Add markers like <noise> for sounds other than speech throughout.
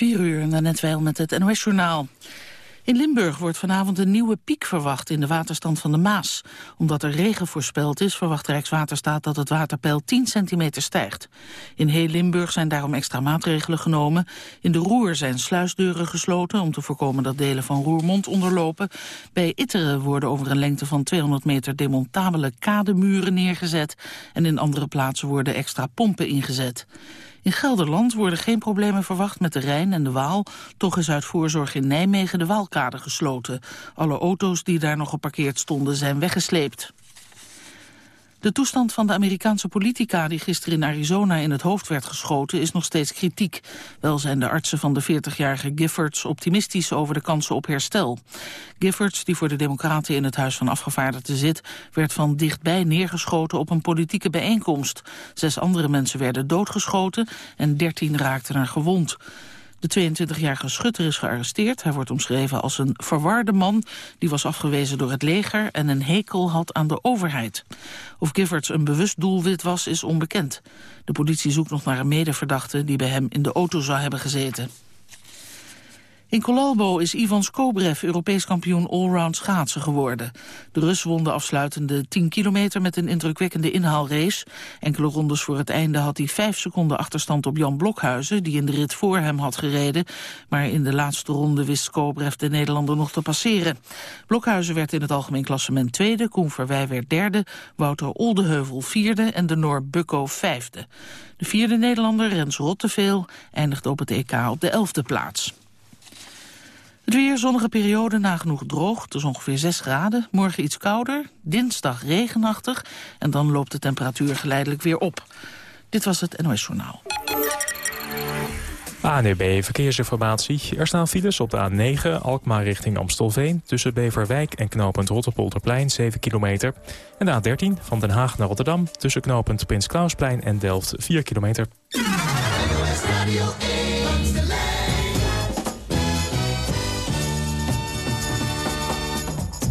4 uur, net wel met het NOS-journaal. In Limburg wordt vanavond een nieuwe piek verwacht in de waterstand van de Maas. Omdat er regen voorspeld is, verwacht Rijkswaterstaat dat het waterpeil 10 centimeter stijgt. In heel Limburg zijn daarom extra maatregelen genomen. In de Roer zijn sluisdeuren gesloten om te voorkomen dat delen van Roermond onderlopen. Bij Itteren worden over een lengte van 200 meter demontabele kademuren neergezet. En in andere plaatsen worden extra pompen ingezet. In Gelderland worden geen problemen verwacht met de Rijn en de Waal. Toch is uit voorzorg in Nijmegen de Waalkade gesloten. Alle auto's die daar nog geparkeerd stonden zijn weggesleept. De toestand van de Amerikaanse politica die gisteren in Arizona in het hoofd werd geschoten is nog steeds kritiek. Wel zijn de artsen van de 40-jarige Giffords optimistisch over de kansen op herstel. Giffords, die voor de Democraten in het Huis van Afgevaardigden zit, werd van dichtbij neergeschoten op een politieke bijeenkomst. Zes andere mensen werden doodgeschoten en dertien raakten er gewond. De 22-jarige schutter is gearresteerd. Hij wordt omschreven als een verwarde man... die was afgewezen door het leger en een hekel had aan de overheid. Of Giffords een bewust doelwit was, is onbekend. De politie zoekt nog naar een medeverdachte... die bij hem in de auto zou hebben gezeten. In Colalbo is Ivan Skobrev Europees kampioen allround schaatsen geworden. De Rus won de afsluitende 10 kilometer met een indrukwekkende inhaalrace. Enkele rondes voor het einde had hij 5 seconden achterstand op Jan Blokhuizen... die in de rit voor hem had gereden. Maar in de laatste ronde wist Skobrev de Nederlander nog te passeren. Blokhuizen werd in het algemeen klassement tweede, Koen Verwij werd derde... Wouter Oldeheuvel vierde en de Noor Bukko vijfde. De vierde Nederlander, Rens Rotteveel, eindigde op het EK op de elfde plaats. Het weer, zonnige periode, nagenoeg droog. Het is ongeveer 6 graden. Morgen iets kouder, dinsdag regenachtig. En dan loopt de temperatuur geleidelijk weer op. Dit was het NOS Journaal. ANEB Verkeersinformatie. Er staan files op de A9 Alkmaar richting Amstelveen... tussen Beverwijk en knooppunt Rotterpolderplein 7 kilometer. En de A13 van Den Haag naar Rotterdam... tussen knooppunt Prins Klausplein en Delft 4 kilometer.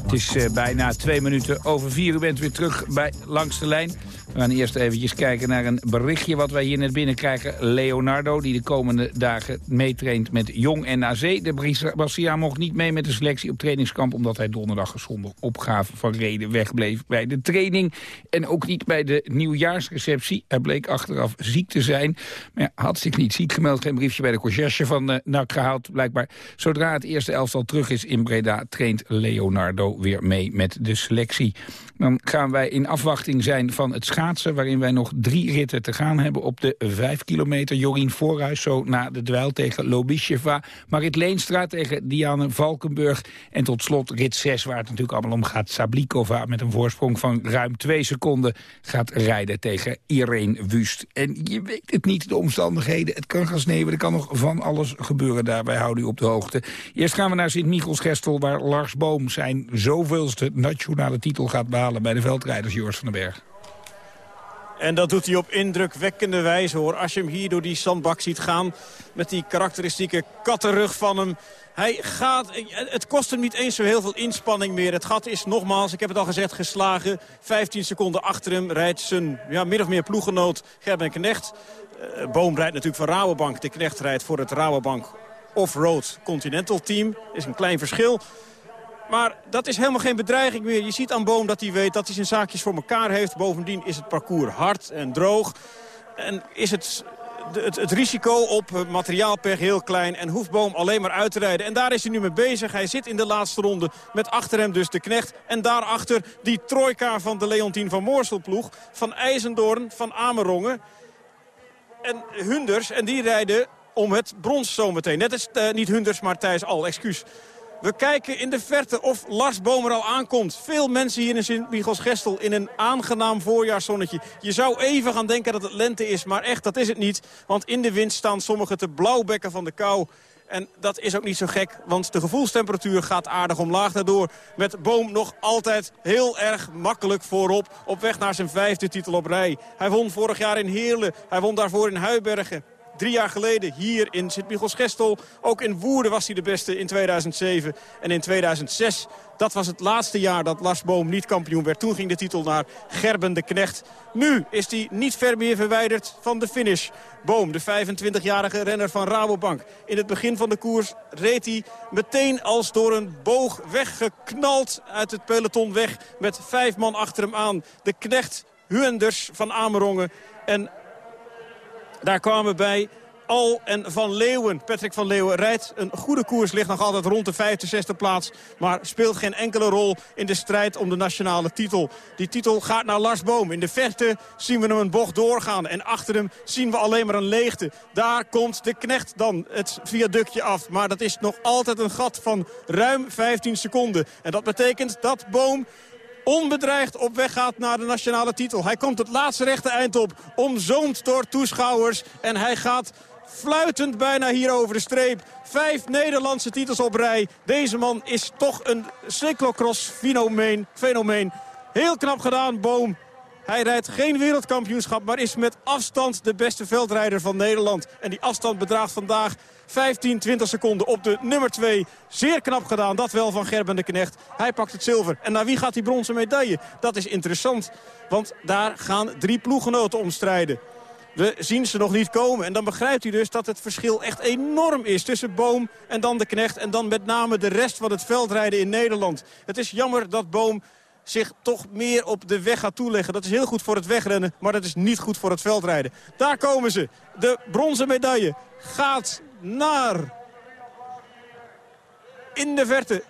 Het is uh, bijna twee minuten over vier. U bent weer terug bij Langs de Lijn. We gaan eerst eventjes kijken naar een berichtje wat wij hier net binnenkrijgen. Leonardo, die de komende dagen meetraint met Jong NAC. De Braziliaan mocht niet mee met de selectie op trainingskamp... omdat hij donderdag zonder opgave van reden wegbleef bij de training. En ook niet bij de nieuwjaarsreceptie. Hij bleek achteraf ziek te zijn. Maar ja, had zich niet ziek gemeld. Geen briefje bij de conciërge van uh, NAC gehaald. Blijkbaar zodra het eerste elftal terug is in Breda... traint Leonardo weer mee met de selectie. Dan gaan wij in afwachting zijn van het waarin wij nog drie ritten te gaan hebben op de vijf kilometer. Jorien Voorhuis zo na de dweil tegen Lobisheva. Marit Leenstra tegen Diane Valkenburg. En tot slot rit 6, waar het natuurlijk allemaal om gaat. Sablikova met een voorsprong van ruim twee seconden... gaat rijden tegen Irene Wust. En je weet het niet, de omstandigheden. Het kan gaan sneeuwen, er kan nog van alles gebeuren daar. Wij houden u op de hoogte. Eerst gaan we naar Sint-Michels-Gestel... waar Lars Boom zijn zoveelste nationale titel gaat behalen bij de veldrijders Joris van den Berg. En dat doet hij op indrukwekkende wijze hoor. Als je hem hier door die zandbak ziet gaan met die karakteristieke kattenrug van hem. Hij gaat, het kost hem niet eens zo heel veel inspanning meer. Het gat is nogmaals, ik heb het al gezegd, geslagen. 15 seconden achter hem rijdt zijn ja, min of meer ploegenoot Gerben Knecht. Uh, Boom rijdt natuurlijk van Rabobank. De Knecht rijdt voor het Rabobank Off-Road Continental Team. is een klein verschil. Maar dat is helemaal geen bedreiging meer. Je ziet aan Boom dat hij weet dat hij zijn zaakjes voor elkaar heeft. Bovendien is het parcours hard en droog. En is het het, het, risico op materiaalpech heel klein. En hoeft Boom alleen maar uit te rijden. En daar is hij nu mee bezig. Hij zit in de laatste ronde met achter hem dus de knecht. En daarachter die trojka van de Leontien van Moorselploeg. Van IJzendoorn, van Amerongen. En Hunders. En die rijden om het brons zometeen. Net als uh, niet Hunders, maar Thijs Al. Excuus. We kijken in de verte of Lars Bomer al aankomt. Veel mensen hier in Sint-Michels-Gestel in een aangenaam voorjaarszonnetje. Je zou even gaan denken dat het lente is, maar echt, dat is het niet. Want in de wind staan sommigen te blauwbekken van de kou. En dat is ook niet zo gek, want de gevoelstemperatuur gaat aardig omlaag daardoor. Met Boom nog altijd heel erg makkelijk voorop. Op weg naar zijn vijfde titel op rij. Hij won vorig jaar in Heerlen. Hij won daarvoor in Huibergen. Drie jaar geleden hier in Sint-Michels-Gestel. Ook in Woerden was hij de beste in 2007. En in 2006 dat was het laatste jaar dat Lars Boom niet kampioen werd. Toen ging de titel naar Gerben de Knecht. Nu is hij niet ver meer verwijderd van de finish. Boom, de 25-jarige renner van Rabobank. In het begin van de koers reed hij meteen als door een boog weggeknald uit het peloton weg. Met vijf man achter hem aan. De Knecht, Huenders van Amerongen en daar kwamen bij al en Van Leeuwen. Patrick van Leeuwen rijdt een goede koers, ligt nog altijd rond de 65e plaats. Maar speelt geen enkele rol in de strijd om de nationale titel. Die titel gaat naar Lars Boom. In de verte zien we hem een bocht doorgaan. En achter hem zien we alleen maar een leegte. Daar komt de knecht dan het viaductje af. Maar dat is nog altijd een gat van ruim 15 seconden. En dat betekent dat Boom onbedreigd op weg gaat naar de nationale titel. Hij komt het laatste rechte eind op, omzoomd door toeschouwers. En hij gaat fluitend bijna hier over de streep. Vijf Nederlandse titels op rij. Deze man is toch een cyclocross-fenomeen. Fenomeen. Heel knap gedaan, Boom. Hij rijdt geen wereldkampioenschap, maar is met afstand de beste veldrijder van Nederland. En die afstand bedraagt vandaag 15, 20 seconden op de nummer 2. Zeer knap gedaan, dat wel van Gerben de Knecht. Hij pakt het zilver. En naar wie gaat die bronzen medaille? Dat is interessant, want daar gaan drie ploeggenoten om strijden. We zien ze nog niet komen. En dan begrijpt u dus dat het verschil echt enorm is tussen Boom en dan de Knecht. En dan met name de rest van het veldrijden in Nederland. Het is jammer dat Boom zich toch meer op de weg gaat toeleggen. Dat is heel goed voor het wegrennen, maar dat is niet goed voor het veldrijden. Daar komen ze. De bronzen medaille gaat naar... In de verte.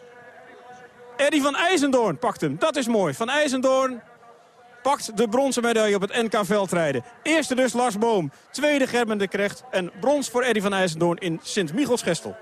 Eddie van IJzendoorn pakt hem. Dat is mooi. Van IJzendoorn pakt de bronzen medaille op het NK veldrijden. Eerste dus Lars Boom, tweede Gerben de Krecht en brons voor Eddy van IJzendoorn in Sint-Michels-Gestel.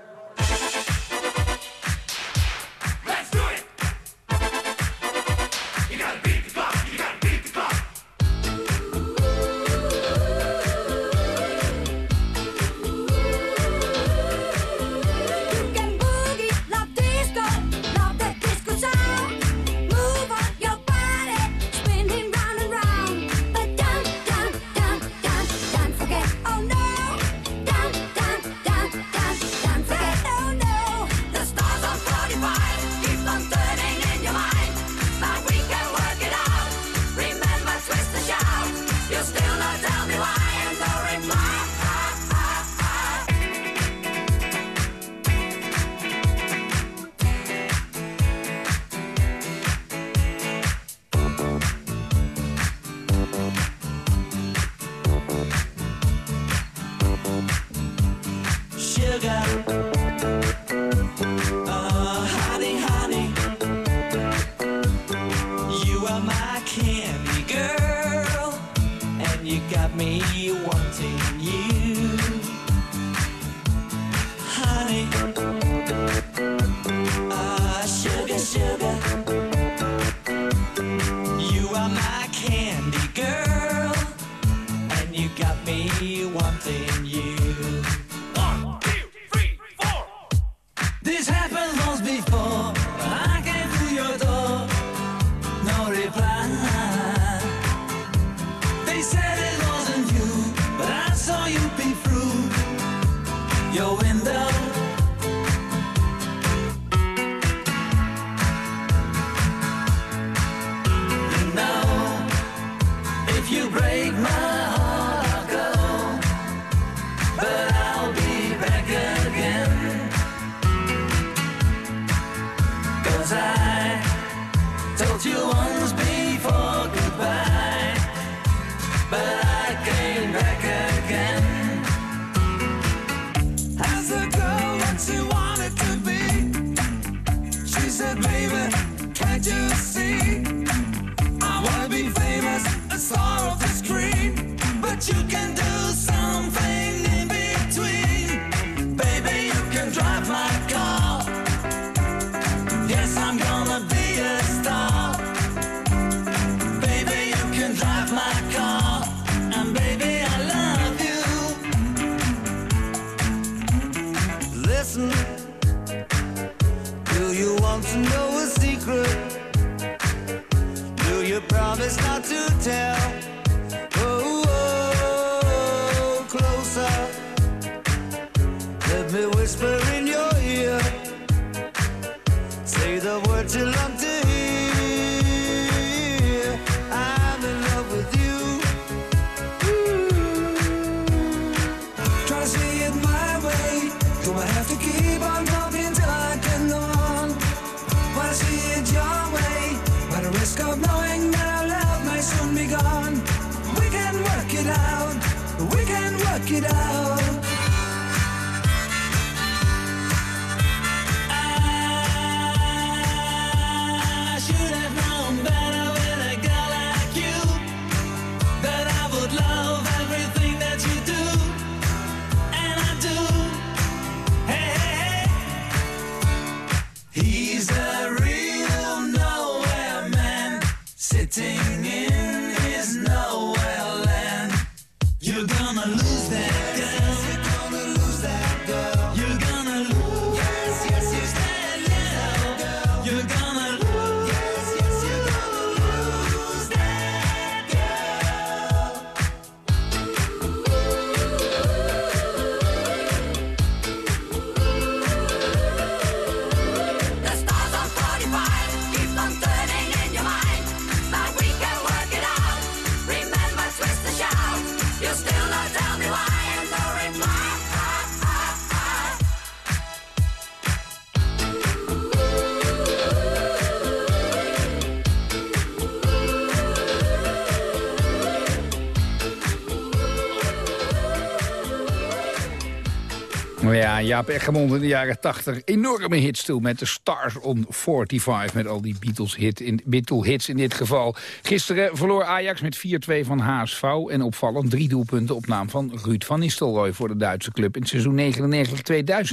Ja, Jaap Eggermond in de jaren 80 enorme hits toe met de Stars on 45. Met al die Beatles, hit in, Beatle hits in dit geval. Gisteren verloor Ajax met 4-2 van HSV. En opvallend drie doelpunten op naam van Ruud van Nistelrooy voor de Duitse club. In het seizoen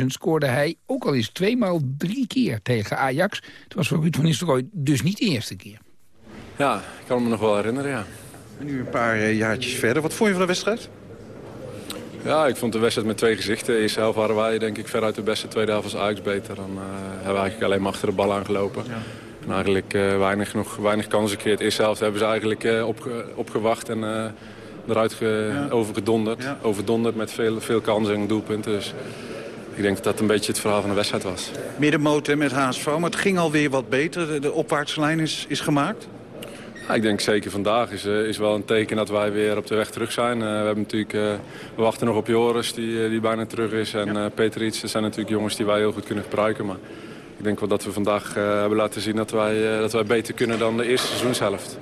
99-2000 scoorde hij ook al eens tweemaal drie keer tegen Ajax. Het was voor Ruud van Nistelrooy dus niet de eerste keer. Ja, ik kan me nog wel herinneren, ja. En nu een paar eh, jaartjes verder. Wat vond je van de wedstrijd? Ja, ik vond de wedstrijd met twee gezichten. De eerste helft waren wij denk ik veruit de beste. tweede helft was Ajax beter. Dan eh, hebben we eigenlijk alleen maar achter de bal aangelopen. En eigenlijk eh, weinig, nog, weinig kansen gecreëerd. De eerste helft hebben ze eigenlijk eh, opge- opgewacht en eruit ge overgedonderd. Ja. Overdonderd met veel, veel kansen en doelpunten. Dus ik denk dat dat een beetje het verhaal van de wedstrijd was. Middenmoot met HSV, maar het ging alweer wat beter. De, de opwaartslijn is, is gemaakt. Ik denk zeker vandaag is, eh, is wel een teken dat wij weer op de weg terug zijn. Eh, we, hebben natuurlijk, eh, we wachten nog op Joris, die, die bijna terug is. En Peter Iets, dat zijn natuurlijk jongens die wij heel goed kunnen gebruiken. Maar ik denk wel dat we vandaag hebben laten zien dat wij, dat wij beter kunnen dan de eerste seizoenshelft.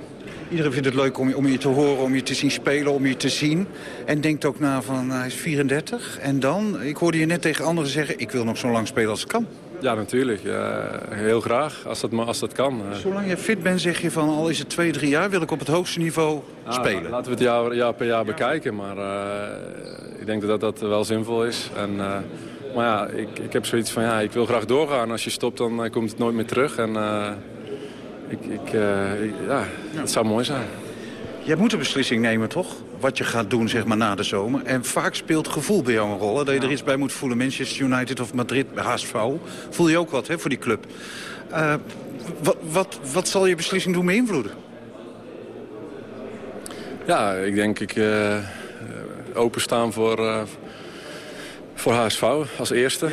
Iedereen vindt het leuk om, je- om je te horen, om je te zien spelen, om je te zien. En denkt ook na van, hij is 34. En dan, ik hoorde je net tegen anderen zeggen... ik wil nog zo lang spelen als ik kan. Ja, natuurlijk. Heel graag, als dat, als dat kan. Eh, Zolang je fit bent, zeg je van, al is het twee, drie jaar... wil ik op het hoogste niveau Ah, spelen. Laten we het jaar, jaar per jaar bekijken. Maar eh, ik denk dat dat wel zinvol is. En, eh, maar ja, ik, ik heb zoiets van, ja, ik wil graag doorgaan. Als je stopt, dan komt het nooit meer terug. En ik, ik, ik- ja, het zou mooi zijn. Jij moet een beslissing nemen, toch? Wat je gaat doen, zeg maar, na de zomer. En vaak speelt gevoel bij jou een rol. hè? Dat je er iets bij moet voelen. Manchester United of Madrid, HSV. Voel je ook wat, hè, voor die club. Eh, wat, wat, wat zal je beslissing doen beïnvloeden? Ja, ik denk ik eh, openstaan voor, eh, voor HSV als eerste.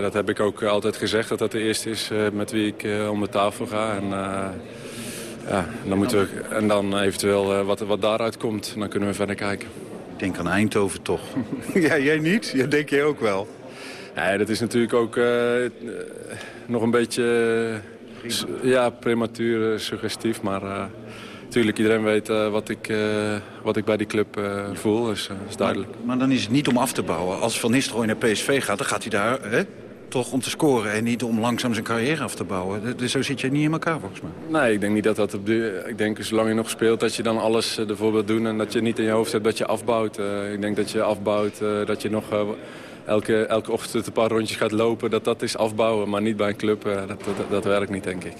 Dat heb ik ook altijd gezegd, dat dat de eerste is met wie ik om de tafel ga. En, ja, dan moeten we, en dan eventueel eh, wat, wat daaruit komt, dan kunnen we verder kijken. Ik denk aan Eindhoven, toch? <laughs> ja, jij niet? Ja, denk jij ook wel. Nee, dat is natuurlijk ook eh, eh, nog een beetje s- ja, prematuur, suggestief. Maar natuurlijk, iedereen weet wat, ik, wat ik bij die club voel. Dus dat is duidelijk. Maar dan is het niet om af te bouwen. Als Van Nistelrooy naar PSV gaat, dan gaat hij daar hè, toch om te scoren... en niet om langzaam zijn carrière af te bouwen. Dus zo zit je niet in elkaar, volgens mij. Nee, ik denk niet dat dat op de... Ik denk, zolang je nog speelt, dat je dan alles eh, ervoor wilt doen... en dat je niet in je hoofd hebt dat je afbouwt. Eh, ik denk dat je afbouwt, eh, dat je nog... Elke, elke ochtend een paar rondjes gaat lopen, dat dat is afbouwen. Maar niet bij een club, dat, dat werkt niet, denk ik.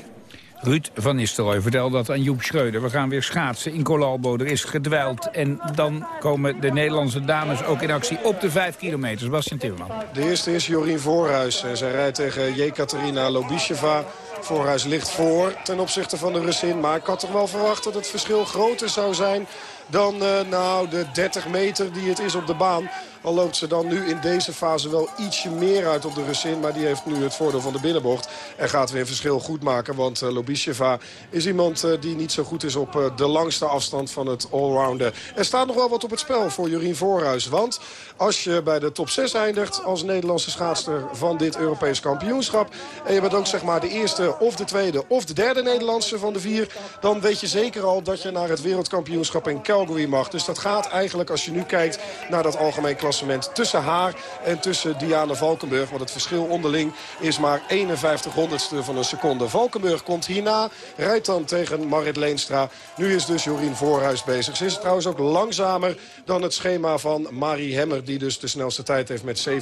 Ruud van Nistelrooy vertelde dat aan Joep Schreuder. We gaan weer schaatsen in Colalbo. Er is gedwijld. En dan komen de Nederlandse dames ook in actie op de 5 kilometer. Sebastian Timmerman. De eerste is Jorien Voorhuis. Eh, Zij rijdt tegen Jekaterina Lobisheva. Voorhuis ligt voor ten opzichte van de Russin. Maar ik had toch wel verwacht dat het verschil groter zou zijn dan eh, nou, de 30 meter die het is op de baan. Al loopt ze dan nu in deze fase wel ietsje meer uit op de Russin. Maar die heeft nu het voordeel van de binnenbocht. En gaat weer verschil goed maken. Want uh, is iemand uh, die niet zo goed is op uh, de langste afstand van het allrounden. Er staat nog wel wat op het spel voor Jorien Voorhuis. Want als je bij de top 6 eindigt als Nederlandse schaatster van dit Europees kampioenschap... en je bent ook zeg maar de eerste of de tweede of de derde Nederlandse van de vier... dan weet je zeker al dat je naar het wereldkampioenschap in Calgary mag. Dus dat gaat eigenlijk, als je nu kijkt naar dat algemeen klassement... tussen haar en tussen Diana Valkenburg. Want het verschil onderling is maar 51 honderdste van een seconde. Valkenburg komt hierna, rijdt dan tegen Marit Leenstra. Nu is dus Jorien Voorhuis bezig. Ze is trouwens ook langzamer dan het schema van Marie Hemmer... die dus de snelste tijd heeft met 7.26.62.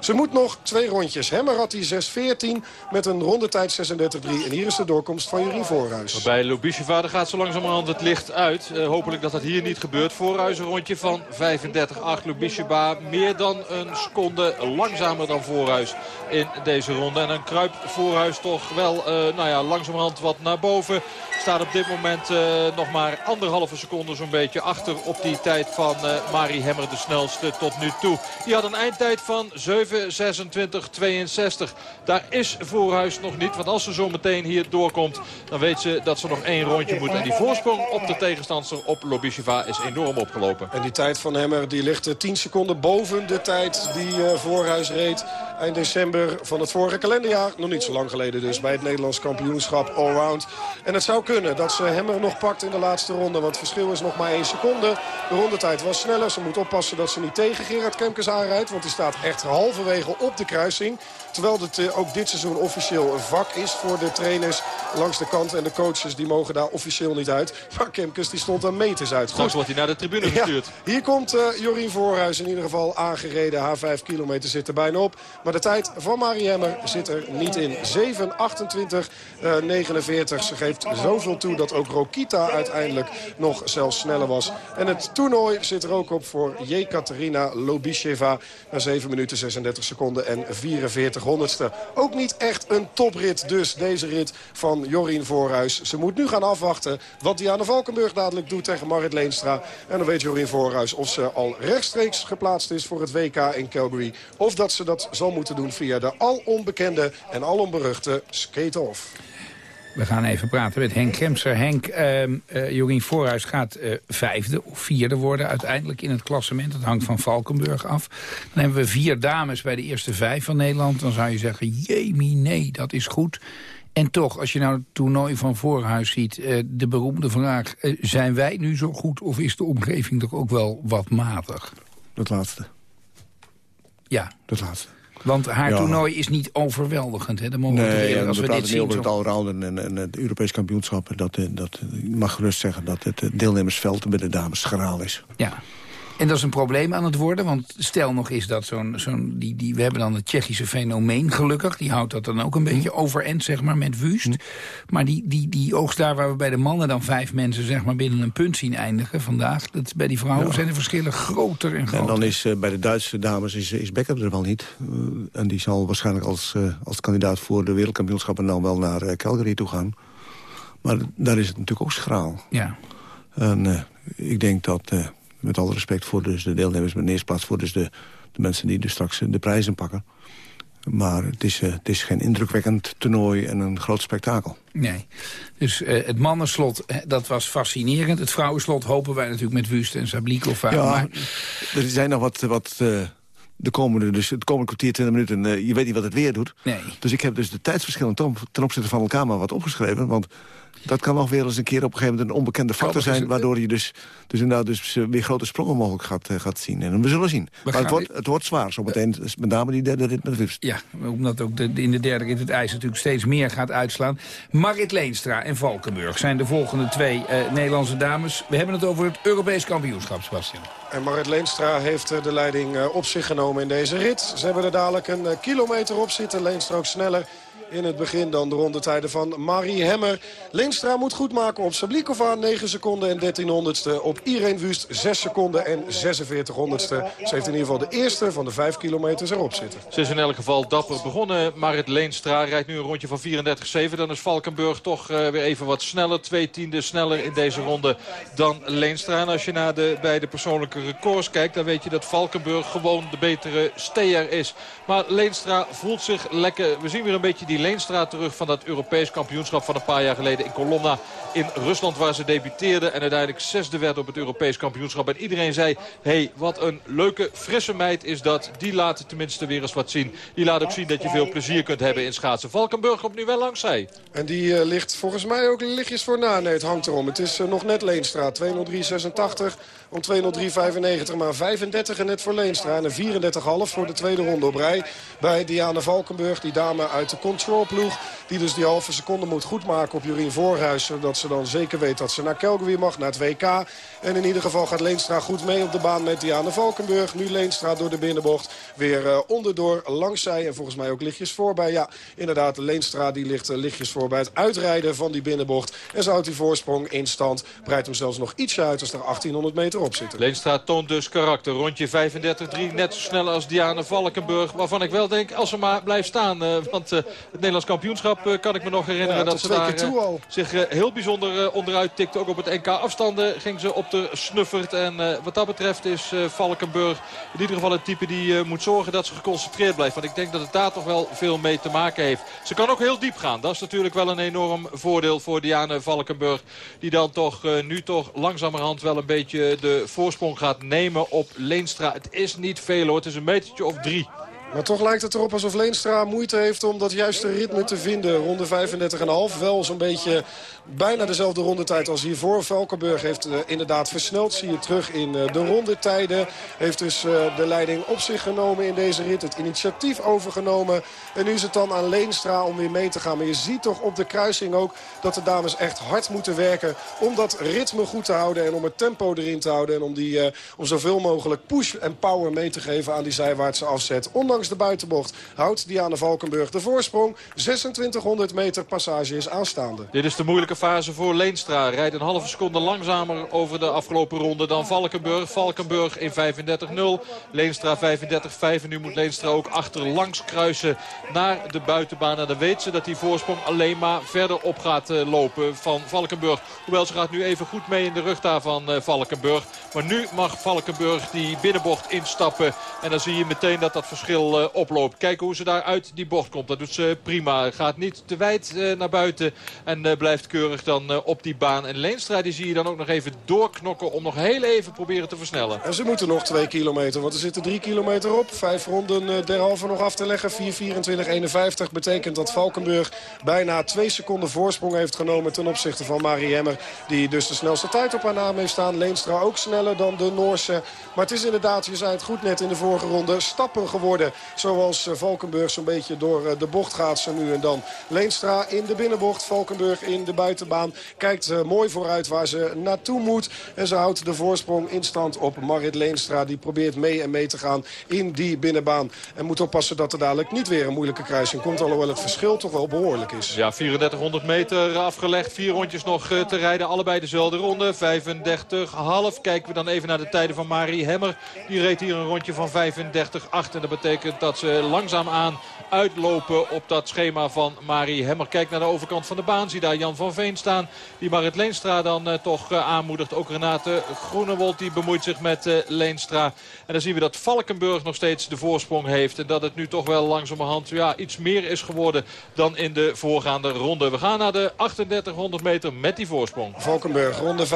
Ze moet nog twee rondjes. Hemmer had die 6.14 met een rondetijd 36.3. En hier is de doorkomst van Jorien Voorhuis. Bij Lubisheva gaat zo langzamerhand het licht uit. Uh, hopelijk dat dat hier niet gebeurt. Voorhuis een rondje van 35.8. Lubisheva meer dan een seconde langzamer dan Voorhuis in deze ronde. En dan kruipt Voorhuis toch wel uh, nou ja, langzamerhand wat naar boven. Staat op dit moment uh, nog maar anderhalve seconde zo'n beetje achter op die tijd van uh, Marie Hemmer, de snelste tot nu toe. Die had een eindtijd van 7.26.62. Daar is Voorhuis nog niet, want als ze zo meteen hier doorkomt, dan weet ze dat ze nog één rondje moet. En die voorsprong op de tegenstander op Lobisheva is enorm opgelopen. En die tijd van Hemmer die ligt 10 seconden boven de tijd die uh, Voorhuis reed eind december van het vorige kalenderjaar. Nog niet zo lang geleden dus bij het Nederlands kampioenschap allround. En het zou kunnen dat ze Hemmer nog pakt in de laatste ronde. Want het verschil is nog maar één seconde. De rondetijd was sneller. Ze moet oppassen dat ze niet tegen Gerard Kemkes aanrijdt. Want die staat echt halverwege op de kruising. Terwijl het uh, ook dit seizoen officieel een vak is voor de trainers langs de kant. En de coaches die mogen daar officieel niet uit. <laughs> Maar Kemkes die stond aan meters uit. Straks wordt hij naar de tribune gestuurd. Ja, hier komt uh, Jorien Voorhuis in ieder geval aangereden. Haar 5 kilometer zit er bijna op. Maar de tijd van Marie Hemmer zit er niet in. 7.28, uh, 49. Ze geeft zoveel toe dat ook Rokita uiteindelijk nog zelfs sneller was. En het toernooi zit er ook op voor Jekaterina Lobisheva. Na 7 minuten 36 seconden en 44 Ook niet echt een toprit dus, deze rit van Jorien Voorhuis. Ze moet nu gaan afwachten wat Diana Valkenburg dadelijk doet tegen Marit Leenstra. En dan weet Jorien Voorhuis of ze al rechtstreeks geplaatst is voor het WK in Calgary. Of dat ze dat zal moeten doen via de al onbekende en al onberuchte skate-off. We gaan even praten met Henk Kemser. Henk, uh, uh, Jorien Voorhuis gaat uh, vijfde of vierde worden uiteindelijk in het klassement. Dat hangt van Valkenburg af. Dan hebben we vier dames bij de eerste vijf van Nederland. Dan zou je zeggen, jemie, nee, dat is goed. En toch, als je nou het toernooi van Voorhuis ziet... Uh, de beroemde vraag, zijn wij nu zo goed... of is de omgeving toch ook wel wat matig? Dat laatste. Ja. Dat laatste. Want haar ja. toernooi is niet overweldigend. Hè? mogen nee, we als we, we dit zien. over het allrounden en, en het Europees kampioenschap. Dat, dat, je mag gerust zeggen dat het deelnemersveld bij de dames schraal is. Ja. En dat is een probleem aan het worden, want stel nog is dat zo'n... zo'n die, die, we hebben dan het Tsjechische fenomeen gelukkig. Die houdt dat dan ook een beetje overeind, zeg maar, met Wust. Mm. Maar die, die, die oogst daar waar we bij de mannen dan vijf mensen... zeg maar binnen een punt zien eindigen vandaag... Dat, bij die vrouwen ja. zijn de verschillen groter en groter. En dan is uh, bij de Duitse dames is, is Becker er wel niet. Uh, en die zal waarschijnlijk als, uh, als kandidaat voor de wereldkampioenschappen... dan wel naar Calgary toe gaan. Maar daar is het natuurlijk ook schraal. Ja. En ik denk dat met alle respect voor dus de deelnemers, met de eerste plaats voor dus de, de mensen die dus straks de prijzen pakken. Maar het is, uh, het is geen indrukwekkend toernooi en een groot spektakel. Nee. Dus uh, het mannenslot, dat was fascinerend. Het vrouwenslot hopen wij natuurlijk met Wust en Sablikova. Ja, maar... er zijn nog wat... wat uh, de komende, dus het komende kwartier, 20 minuten, je weet niet wat het weer doet. Nee. Dus ik heb dus de tijdsverschillen ten, ten opzichte van elkaar maar wat opgeschreven. Want dat kan nog weer eens een keer op een gegeven moment een onbekende factor zijn... waardoor je dus, dus inderdaad dus weer grote sprongen mogelijk gaat, uh, gaat zien. En we zullen zien. We maar het wordt, het wordt zwaar, zometeen, uh, met name die derde rit met Wust. Ja, omdat ook de, in de derde rit het ijs natuurlijk steeds meer gaat uitslaan. Marit Leenstra en Valkenburg zijn de volgende twee uh, Nederlandse dames. We hebben het over het Europees kampioenschap, Sebastian. En Marit Leenstra heeft de leiding op zich genomen in deze rit. Ze hebben er dadelijk een kilometer op zitten. Leenstra ook sneller In het begin dan de rondetijden van Marie Hemmer. Leenstra moet goed maken op Sablikova 9 seconden en 13 honderdste. Op Irene Wust 6 seconden en 46 honderdste. Ze heeft in ieder geval de eerste van de 5 kilometers erop zitten. Ze is in elk geval dapper begonnen. Marit Leenstra rijdt nu een rondje van 34,7. Dan is Valkenburg toch eh, weer even wat sneller. Twee tiende sneller in deze ronde dan Leenstra. En als je naar de beide persoonlijke records kijkt... dan weet je dat Valkenburg gewoon de betere steer is. Maar Leenstra voelt zich lekker. We zien weer een beetje die Leenstra terug van dat Europees kampioenschap van een paar jaar geleden in Colonna in Rusland waar ze debuteerde en uiteindelijk zesde werd op het Europees kampioenschap. En iedereen zei, hé, hey, wat een leuke, frisse meid is dat. Die laat tenminste weer eens wat zien. Die laat ook zien dat je veel plezier kunt hebben in schaatsen. Valkenburg komt nu wel langs zij. En die eh, ligt volgens mij ook lichtjes voor na. Nee, het hangt erom. Het is eh, nog net Leenstra. 203,86 om 203,95. Maar 35 en net voor Leenstra. En een 34,5 voor de tweede ronde op rij. Bij Diana Valkenburg, die dame uit de controlploeg. Die dus die halve seconde moet goedmaken op Jurien Voorhuis. Zodat ze dan zeker weet dat ze naar Calgary mag, naar het WK. En in ieder geval gaat Leenstra goed mee op de baan met Diana Valkenburg. Nu Leenstra door de binnenbocht. Weer uh, onderdoor, langs zij en volgens mij ook lichtjes voorbij. Ja, inderdaad, Leenstra die ligt uh, lichtjes voor bij het uitrijden van die binnenbocht. En ze houdt die voorsprong in stand. Breidt hem zelfs nog ietsje uit als er 1800 meter op zitten. Leenstra toont dus karakter. Rondje 35-3, net zo snel als Diana Valkenburg. Waarvan ik wel denk, als ze maar blijft staan. Uh, want het Nederlands kampioenschap kan ik me nog herinneren... Ja, dat ze daar zich heel bijzonder onderuit tikte. Ook op het NK afstanden ging ze op de snuffert. En wat dat betreft is Valkenburg in ieder geval een type die moet zorgen dat ze geconcentreerd blijft. Want ik denk dat het daar toch wel veel mee te maken heeft. Ze kan ook heel diep gaan. Dat is natuurlijk wel een enorm voordeel voor Diane Valkenburg. Die dan toch nu toch langzamerhand wel een beetje de voorsprong gaat nemen op Leenstra. Het is niet veel hoor. Het is een metertje of drie. Maar toch lijkt het erop alsof Leenstra moeite heeft om dat juiste ritme te vinden. Ronde 35,5. Wel zo'n beetje bijna dezelfde rondetijd als hiervoor. Valkenburg heeft uh, inderdaad versneld. Zie je terug in uh, de rondetijden. Heeft dus uh, de leiding op zich genomen in deze rit. Het initiatief overgenomen. En nu is het dan aan Leenstra om weer mee te gaan. Maar je ziet toch op de kruising ook dat de dames echt hard moeten werken. Om dat ritme goed te houden. En om het tempo erin te houden. En om, die, om zoveel mogelijk push en power mee te geven aan die zijwaartse afzet. Ondanks de buitenbocht houdt Diana Valkenburg de voorsprong. 2600 meter passage is aanstaande. Dit is de moeilijke fase voor Leenstra. Rijdt een halve seconde langzamer over de afgelopen ronde dan Valkenburg. Valkenburg in 35-0. Leenstra 35-5. En nu moet Leenstra ook achterlangs kruisen naar de buitenbaan. En dan weet ze dat die voorsprong alleen maar verder op gaat lopen van Valkenburg. Hoewel ze gaat nu even goed mee in de rug daar van Valkenburg. Maar nu mag Valkenburg die binnenbocht instappen. En dan zie je meteen dat dat verschil uh, oploopt. Kijken hoe ze daar uit die bocht komt. Dat doet ze prima. Gaat niet te wijd naar buiten. En blijft keurig dan op die baan. En Leenstra die zie je dan ook nog even doorknokken. Om nog heel even proberen te versnellen. En ze moeten nog twee kilometer. Want er zitten drie kilometer op. Vijf ronden derhalve nog af te leggen. 4.24.51 betekent dat Valkenburg bijna twee seconden voorsprong heeft genomen. Ten opzichte van Marie Hemmer. Die dus de snelste tijd op haar naam heeft staan. Leenstra ook sneller dan de Noorse. Maar het is inderdaad, je zei het goed net in de vorige ronde, stappen geworden. Zoals Valkenburg zo'n beetje door de bocht gaat zo nu en dan. Leenstra in de binnenbocht, Valkenburg in de buitenbaan. Kijkt mooi vooruit waar ze naartoe moet. En ze houdt de voorsprong in stand op Marit Leenstra. Die probeert mee en mee te gaan in die binnenbaan. En moet oppassen dat er dadelijk niet weer een moeilijke kruising komt. Alhoewel het verschil toch wel behoorlijk is. Ja, 3400 meter afgelegd. Vier rondjes nog te rijden. Allebei dezelfde ronde. 35,5. Kijken we dan even naar de tijden van Marie Hemmer. Die reed hier een rondje van 35,8. En dat betekent dat ze langzaamaan uitlopen op dat schema van Marie Hemmer. Kijk naar de overkant van de baan. Zie daar Jan van Veen staan. Die Marit Leenstra dan uh, toch uh, aanmoedigt. Ook Renate Groenewold die bemoeit zich met uh, Leenstra. En dan zien we dat Valkenburg nog steeds de voorsprong heeft. En dat het nu toch wel langzamerhand ja, iets meer is geworden dan in de voorgaande ronde. We gaan naar de 3800 meter met die voorsprong. Valkenburg, ronde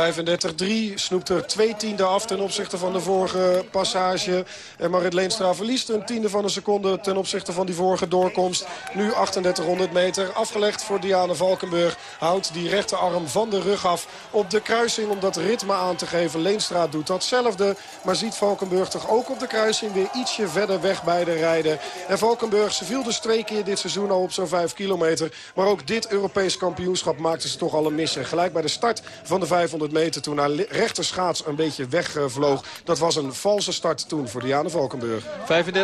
35-3. Snoept er twee tiende af ten opzichte van de vorige passage. En Marit Leenstra verliest een tiende van een seconde ten opzichte van die vorige doorkomst. Nu 3800 meter afgelegd voor Diana Valkenburg. Houdt die rechterarm van de rug af op de kruising om dat ritme aan te geven. Leenstra doet datzelfde, maar ziet Valkenburg toch ook op de kruising weer ietsje verder weg bij de rijden. En Valkenburg, ze viel dus twee keer dit seizoen al op zo'n 5 kilometer. Maar ook dit Europees kampioenschap maakte ze toch al een missen. Gelijk bij de start van de 500 meter toen haar rechterschaats een beetje wegvloog. Dat was een valse start toen voor Diana Valkenburg. 35-6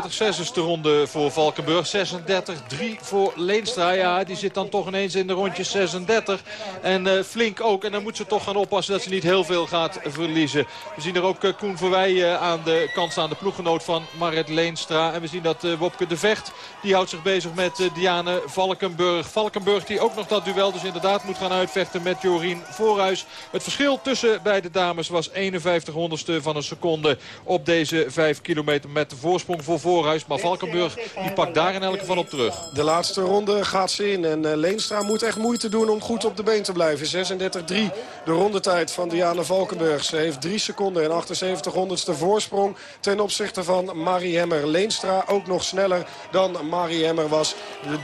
zestigste ronde voor Valkenburg. 36-3 voor Leenstra. Ja, die zit dan toch ineens in de rondjes 36. En eh, flink ook. En dan moet ze toch gaan oppassen dat ze niet heel veel gaat verliezen. We zien er ook eh, Koen Verwij eh, aan de kant staan. De ploeggenoot van Marit Leenstra. En we zien dat Wopke de Vecht. Die houdt zich bezig met Diane Valkenburg. Valkenburg die ook nog dat duel dus inderdaad moet gaan uitvechten met Jorien Voorhuis. Het verschil tussen beide dames was 51 honderdste van een seconde op deze 5 kilometer met de voorsprong voor Voorhuis. Maar Valkenburg die pakt daar in elk terug. De laatste ronde gaat ze in. En eh, Leenstra moet echt moeite doen om goed op de been te blijven. 36-3 de rondetijd van Diana Valkenburg. Ze heeft 3 seconden en 78 honderdste voorsprong ten opzichte van Marie Hemmer. Leenstra ook nog sneller dan Marie Hemmer was.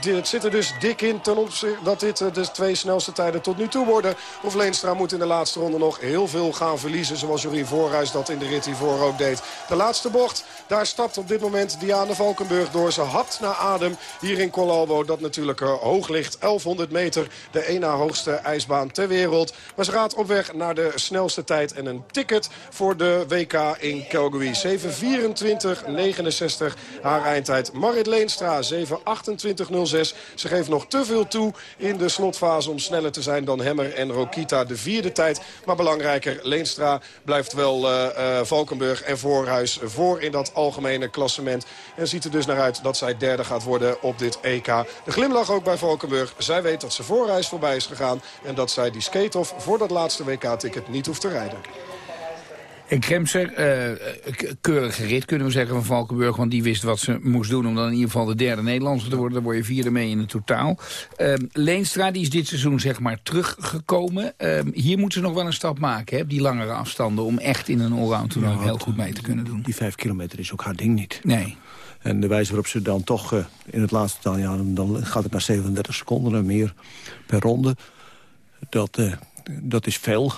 Het zit er dus dik in ten opzichte dat dit eh, de twee snelste tijden tot nu toe worden. Of Leenstra moet in de laatste ronde nog heel veel gaan verliezen. Zoals Jorien Voorhuis dat in de rit hiervoor ook deed. De laatste bocht, daar stapt op dit moment Diana Valkenburg door. Ze hapt naar hier in Colalbo. Dat natuurlijk eh, hoog ligt. 1100 meter, de ene hoogste ijsbaan ter wereld. Maar ze gaat op weg naar de snelste tijd en een ticket voor de WK in Calgary. 7.24.69 haar eindtijd. Marit Leenstra 7.28.06. Ze geeft nog te veel toe in de slotfase om sneller te zijn dan Hemmer en Rokita. De vierde tijd, maar belangrijker. Leenstra blijft wel eh, eh, Valkenburg en Voorhuis voor in dat algemene klassement. En ziet er dus naar uit dat zij derde gaat worden op dit EK. De glimlach ook bij Valkenburg. Zij weet dat ze Voorhuis voorbij is gegaan. En dat zij die skate-off voor dat laatste WK-ticket niet hoeft te rijden. En Kremser, eh, k- keurige rit kunnen we zeggen van Valkenburg. Want die wist wat ze moest doen om dan in ieder geval de derde Nederlandse te worden. Dan word je vierde mee in het totaal. Ehm, Leenstra die is dit seizoen zeg maar teruggekomen. Ehm, hier moet ze nog wel een stap maken, hè, op die langere afstanden. Om echt in een allround toernooi Ja, heel goed mee te kunnen doen. Die vijf kilometer is ook haar ding niet. Nee. En de wijze waarop ze dan toch eh, in het laatste taal... Ja, dan gaat het naar 37 seconden en meer per ronde. Dat, eh, dat is veel,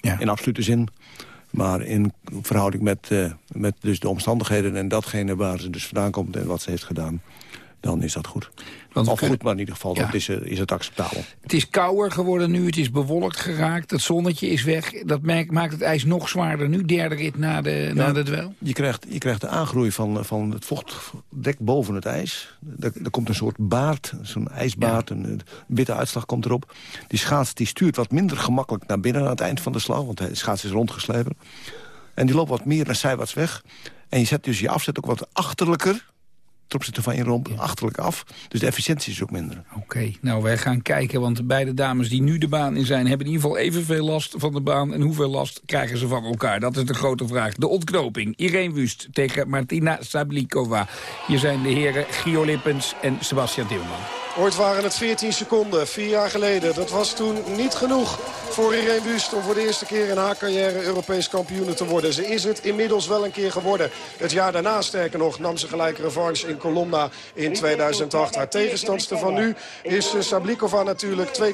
Ja. in absolute zin. Maar in verhouding met, eh, met dus de omstandigheden... en datgene waar ze dus vandaan komt en wat ze heeft gedaan... dan is dat goed. Want of kunnen- goed, maar in ieder geval Ja. dat is, eh, is het acceptabel. Het is kouder geworden nu, het is bewolkt geraakt. Het zonnetje is weg. Dat maakt het ijs nog zwaarder nu. Derde rit na de, na de duel. Je krijgt, je krijgt de aangroei van, van het vochtdek boven het ijs. Er, er komt een soort baard, zo'n ijsbaard, een, een witte uitslag komt erop. Die schaats die stuurt wat minder gemakkelijk naar binnen aan het eind van de slag... want de schaats is rondgeslepen. En die loopt wat meer naar zijwaarts weg. En je zet dus je afzet ook wat achterlijker... ten opzichte van je romp, achterlijk af. Dus de efficiëntie is ook minder. Oké, nou wij gaan kijken, want de beide dames die nu de baan in zijn... hebben in ieder geval evenveel last van de baan. En hoeveel last krijgen ze van elkaar? Dat is de grote vraag. De ontknoping. Irene Wust tegen Martina Sablikova. Hier zijn de heren Gio Lippens en Sebastian Timmerman. Ooit waren het 14 seconden, vier jaar geleden. Dat was toen niet genoeg voor Irene Wust om voor de eerste keer in haar carrière Europees kampioene te worden. Ze is het inmiddels wel een keer geworden. Het jaar daarna, sterker nog, nam ze gelijk revanche in Colomna in 2008. Haar tegenstandster van nu is eh, Sablikova natuurlijk. 2,67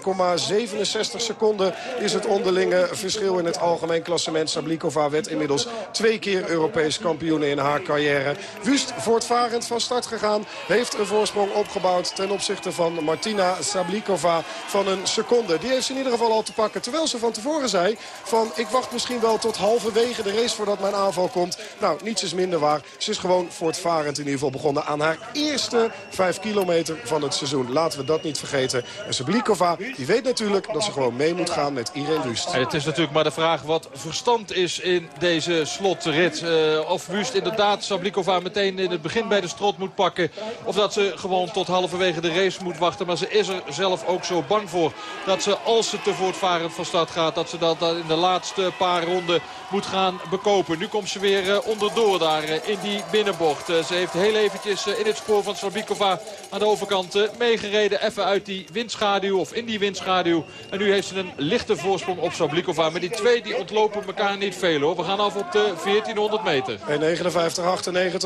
seconden is het onderlinge verschil in het algemeen klassement. Sablikova werd inmiddels twee keer Europees kampioen in haar carrière. Wust voortvarend van start gegaan. Heeft een voorsprong opgebouwd ten opzichte van Martina Sablikova van een seconde. Die heeft ze in ieder geval al te pakken. Terwijl ze van tevoren zei van ik wacht misschien wel tot halverwege de race voordat mijn aanval komt. Nou, niets is minder waar. Ze is gewoon voortvarend in ieder geval begonnen aan haar eerste vijf kilometer van het seizoen. Laten we dat niet vergeten. En Sablikova, die weet natuurlijk dat ze gewoon mee moet gaan met Irene Wust. Het is natuurlijk maar de vraag wat verstand is in deze slotrit. Eh, of Wust inderdaad Sablikova meteen in het begin bij de strot moet pakken. Of dat ze gewoon tot halverwege de race moet wachten. Maar ze is er zelf ook zo bang voor. Dat ze als ze te voortvarend van start gaat. Dat ze dat in de laatste paar ronden moet gaan bekopen. Nu komt ze weer eh, onderdoor daar eh, in die binnenbocht. Eh, ze heeft heel eventjes in het spoor van Sablikova aan de overkant meegereden. Even uit die windschaduw of in die windschaduw. En nu heeft ze een lichte voorsprong op Sablikova. Maar die twee die ontlopen elkaar niet veel hoor. We gaan af op de 1400 meter. En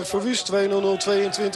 59-98 voor Wust, 2-0-0-22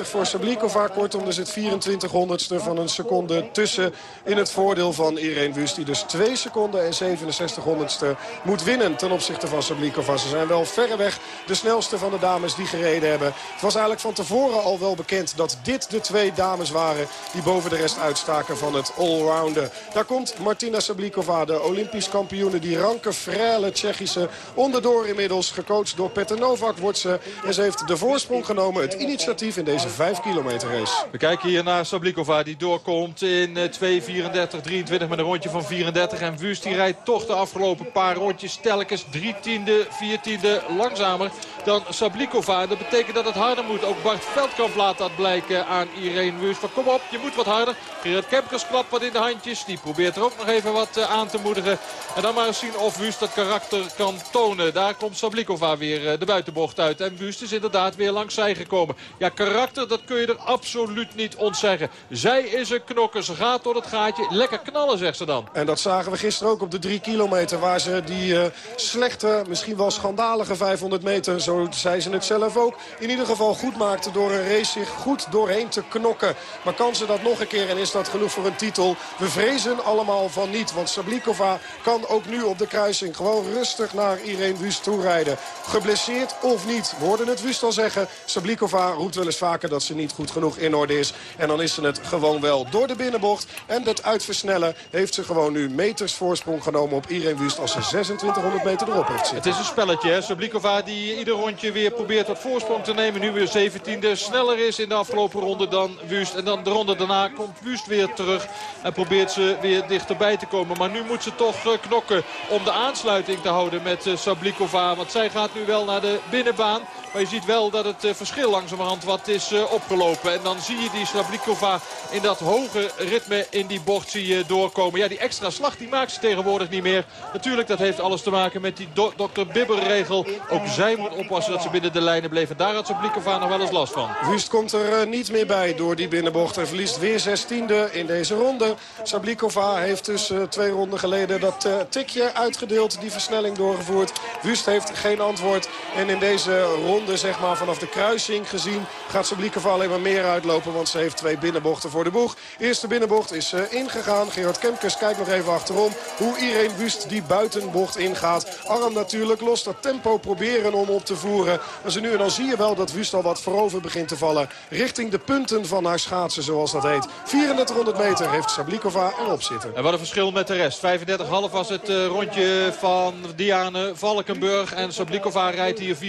voor Sablikova. Kortom, er zit 24 van een seconde tussen in het voordeel van Irene Wust. Die dus 2 seconden en 67 honderdste moet winnen ten opzichte van Sablikova. Ze zijn wel verreweg de snelste van de dames die gereden hebben. Het was eigenlijk van tevoren al wel bekend dat dit de twee dames waren... die boven de rest uitstaken van het allrounden. Daar komt Martina Sablikova, de Olympisch kampioene. Die ranke, frêle Tsjechische onderdoor inmiddels. Gecoacht door Petter Novak wordt ze. En ze heeft de voorsprong genomen, het initiatief in deze 5 kilometer race. We kijken hier naar Sablikova doorkomt in eh, 2.34-23 met een rondje van 34. En Wust die rijdt toch de afgelopen paar rondjes telkens drie tiende, vier tiende langzamer dan Sablikova. Dat betekent dat het harder moet. Ook Bart Veldkamp laat dat blijken aan Irene Wust. Van kom op, je moet wat harder. Gerard Kempkers klapt wat in de handjes. Die probeert er ook nog even wat eh, aan te moedigen. En dan maar eens zien of Wust dat karakter kan tonen. Daar komt Sablikova weer eh, de buitenbocht uit. En Wust is inderdaad weer langs zij gekomen. Ja, karakter, dat kun je er absoluut niet ontzeggen. Zij is een knokker. Ze gaat door het gaatje. Lekker knallen, zegt ze dan. En dat zagen we gisteren ook op de drie kilometer. Waar ze die eh, slechte, misschien wel schandalige 500 meter, zo zei ze het zelf ook. In ieder geval goed maakte door een race zich goed doorheen te knokken. Maar kan ze dat nog een keer en is dat genoeg voor een titel? We vrezen allemaal van niet. Want Sablikova kan ook nu op de kruising gewoon rustig naar Irene Wust toerijden. Geblesseerd of niet. We hoorden het Wust al zeggen. Sablikova roept wel eens vaker dat ze niet goed genoeg in orde is. En dan is ze het gewoon wel door de binnenbocht. En het uitversnellen heeft ze gewoon nu meters voorsprong genomen op Irene Wust. Als ze 2600 meter erop heeft zitten. Het is een spelletje. Hè? Sablikova die ieder rondje weer probeert wat voorsprong te nemen. Nu weer 17e. Sneller is in de afgelopen ronde dan Wust. En dan de ronde daarna komt Wust weer terug. En probeert ze weer dichterbij te komen. Maar nu moet ze toch eh, knokken om de aansluiting te houden met eh, Sablikova. Want zij gaat nu wel naar de binnenbaan. Maar je ziet wel dat het eh, verschil langzamerhand wat is opgelopen. En dan zie je die Sablikova in dat hoge ritme in die bocht zie je doorkomen. Ja, die extra slag die maakt ze tegenwoordig niet meer. Natuurlijk, dat heeft alles te maken met die Dr. Bibber-regel. Ook zij moet oppassen dat ze binnen de lijnen bleven. Daar had Sablikova nog wel eens last van. Wust komt er eh, niet meer bij door die binnenbocht. En verliest weer 16e in deze ronde. Sablikova heeft dus eh, twee ronden geleden dat eh, tikje uitgedeeld. Die versnelling doorgevoerd. Wust heeft geen antwoord. En in deze ronde, zeg maar vanaf de kruising gezien... gaat Sablikova alleen maar meer uitlopen. Want ze heeft twee binnenbochten voor de boeg. Eerste binnenbocht is ingegaan. Gerard Kemkes kijkt nog even achterom. Hoe Irene Wust die buitenbocht ingaat. Arm natuurlijk los. Dat tempo proberen om op te voeren. Maar ze nu en dan zie je wel dat Wust al wat voorover begint te vallen. Richting de punten van haar schaatsen, zoals dat heet. 3400 meter heeft Sablikova erop zitten. En wat een verschil met de rest. 35,5 was het eh, rondje van Diane Valkenburg. En Sablikova rijdt hier 34-0.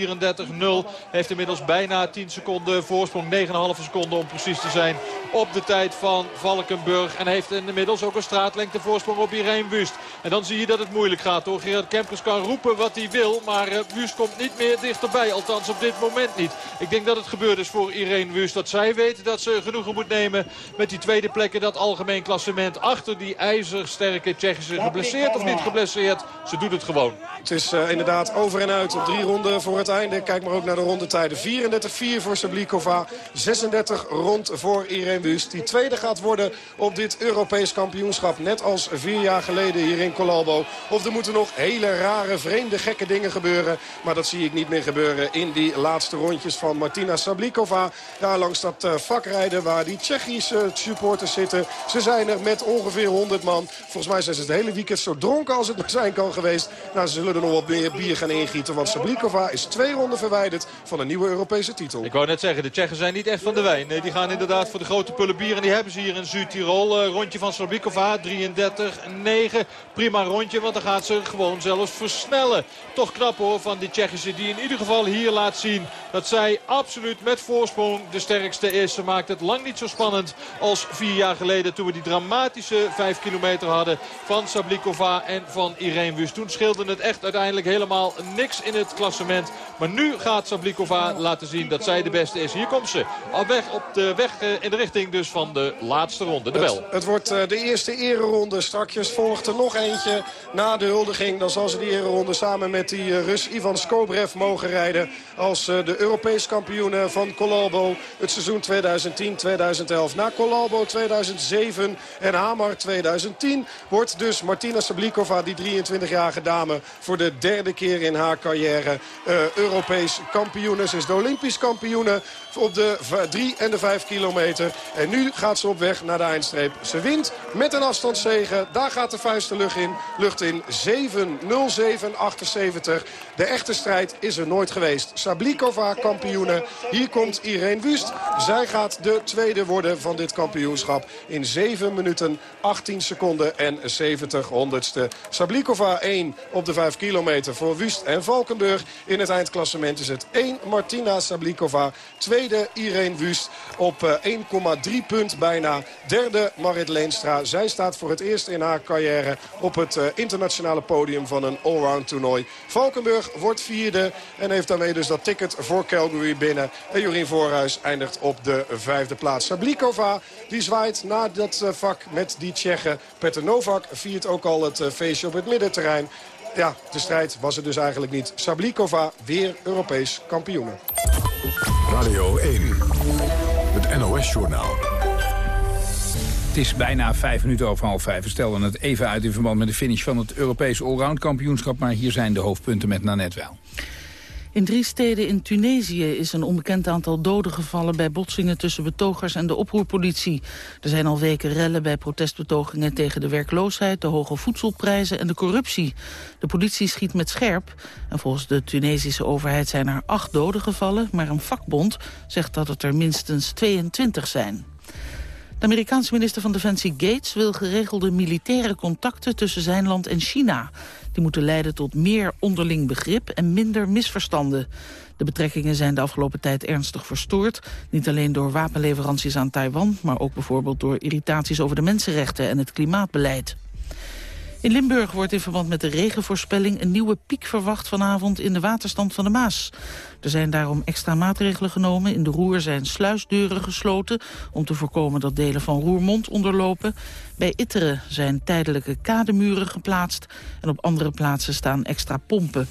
Heeft inmiddels bijna 10 seconden voorsprong. 9,5 seconden om precies te zijn op de tijd van Valkenburg. En heeft inmiddels ook een straatlengte voorsprong op Irene Wust. En dan zie je dat het moeilijk gaat hoor. Gerard Kempkers kan roepen wat hij wil. Maar eh, Wust komt niet meer dichterbij. Althans op dit moment niet. Ik denk dat het gebeurd is voor Irene Wust. Dat zij weet dat ze genoegen moet nemen met die tweede plek in dat algemeen klassement. Achter die ijzersterke Tsjechische. Geblesseerd of niet geblesseerd. Ze doet het gewoon. Het is eh, inderdaad over en uit op drie ronden voor het einde. Kijk maar ook naar de rondetijden. 34-4 voor Sablikova. 36 rond voor Irene Wust. Die tweede gaat worden op dit Europees kampioenschap. Net als vier jaar geleden hier in Colalbo. Of er moeten nog hele rare, vreemde, gekke dingen gebeuren. Maar dat zie ik niet meer gebeuren in die laatste rondjes van Martina Sablikova. Daar langs dat eh, vakrijden waar die Tsjechische supporters zitten. Ze zijn er met ongeveer 100 man. Volgens mij zijn ze het hele weekend zo dronken als het zijn kan geweest. Nou, ze zullen er nog wat meer bier gaan ingieten. Want Sablikova is twee ronden verwijderd van een nieuwe Europese titel. Ik wou net zeggen, de Tsjechen zijn niet echt van de wijn. Die gaan inderdaad voor de grote pullen bier. En die hebben ze hier in Zuid-Tirol. Eh, rondje van Sablikova, 33-9. Prima rondje, want dan gaat ze gewoon zelfs versnellen. Toch knap hoor van die Tsjechische die in ieder geval hier laat zien... dat zij absoluut met voorsprong de sterkste is. Ze maakt het lang niet zo spannend als vier jaar geleden... toen we die dramatische 5 kilometer hadden van Sablikova en van Irene Wust. Toen scheelde het echt uiteindelijk helemaal niks in het klassement. Maar nu gaat Sablikova laten zien dat zij de beste is. Hier komt ze. Al weg op de weg eh, in de richting dus van de laatste ronde. De bel. Het, het wordt eh, de eerste ereronde. Strakjes volgt er nog eentje na de huldiging. Dan zal ze die ereronde samen met die eh, Rus Ivan Skobrev mogen rijden als eh, de Europees kampioenen van Colalbo. Het seizoen 2010-2011. Na Colalbo 2007 en Hamar 2010 wordt dus Martina Sablikova, die 23-jarige dame, voor de derde keer in haar carrière eh, Europees kampioene. Ze is de Olympisch kampioene op de 3 en de 5 kilometer. En nu gaat ze op weg naar de eindstreep. Ze wint met een afstandszege. Daar gaat de vuist de lucht in. Lucht in 7-0-7-78. De echte strijd is er nooit geweest. Sablikova kampioene. Hier komt Irene Wust. Zij gaat de tweede worden van dit kampioenschap. In 7 minuten 18 seconden en 70 honderdste. Sablikova 1 op de 5 kilometer voor Wust en Valkenburg. In het eindklassement is het 1 Martina Sablikova. Tweede Irene Wust op eh, 1,3 punt bijna. Derde Marit Leenstra. Zij staat voor het eerst in haar carrière op het eh, internationale podium van een allround toernooi. Valkenburg wordt vierde en heeft daarmee dus dat ticket voor Calgary binnen. En Jorien Voorhuis eindigt op de vijfde plaats. Sablikova die zwaait na dat eh, vak met die Tsjechen. Peter Novak viert ook al het eh, feestje op het middenterrein. Ja, de strijd was er dus eigenlijk niet. Sablikova weer Europees kampioene. Radio 1, het NOS-journaal. Het is bijna vijf minuten over half vijf. We stelden het even uit in verband met de finish van het Europees Allround kampioenschap. Maar hier zijn de hoofdpunten met Nanette wel. In drie steden in Tunesië is een onbekend aantal doden gevallen... bij botsingen tussen betogers en de oproerpolitie. Er zijn al weken rellen bij protestbetogingen tegen de werkloosheid... de hoge voedselprijzen en de corruptie. De politie schiet met scherp. En volgens de Tunesische overheid zijn er acht doden gevallen... maar een vakbond zegt dat het er minstens 22 zijn. De Amerikaanse minister van Defensie Gates wil geregelde militaire contacten tussen zijn land en China. Die moeten leiden tot meer onderling begrip en minder misverstanden. De betrekkingen zijn de afgelopen tijd ernstig verstoord. Niet alleen door wapenleveranties aan Taiwan, maar ook bijvoorbeeld door irritaties over de mensenrechten en het klimaatbeleid. In Limburg wordt in verband met de regenvoorspelling een nieuwe piek verwacht vanavond in de waterstand van de Maas. Er zijn daarom extra maatregelen genomen. In de Roer zijn sluisdeuren gesloten om te voorkomen dat delen van Roermond onderlopen. Bij Itteren zijn tijdelijke kademuren geplaatst en op andere plaatsen staan extra pompen.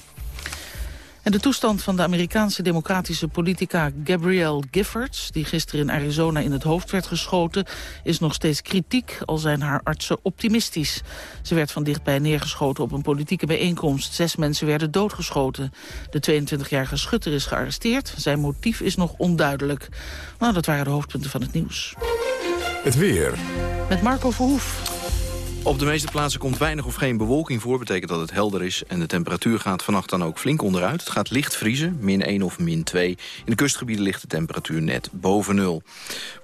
En de toestand van de Amerikaanse democratische politica Gabrielle Giffords... die gisteren in Arizona in het hoofd werd geschoten... is nog steeds kritiek, al zijn haar artsen optimistisch. Ze werd van dichtbij neergeschoten op een politieke bijeenkomst. Zes mensen werden doodgeschoten. De 22-jarige schutter is gearresteerd. Zijn motief is nog onduidelijk. Nou, dat waren de hoofdpunten van het nieuws. Het weer. Met Marco Verhoef. Op de meeste plaatsen komt weinig of geen bewolking voor. Betekent dat het helder is. En de temperatuur gaat vannacht dan ook flink onderuit. Het gaat licht vriezen, min 1 of min 2. In de kustgebieden ligt de temperatuur net boven nul.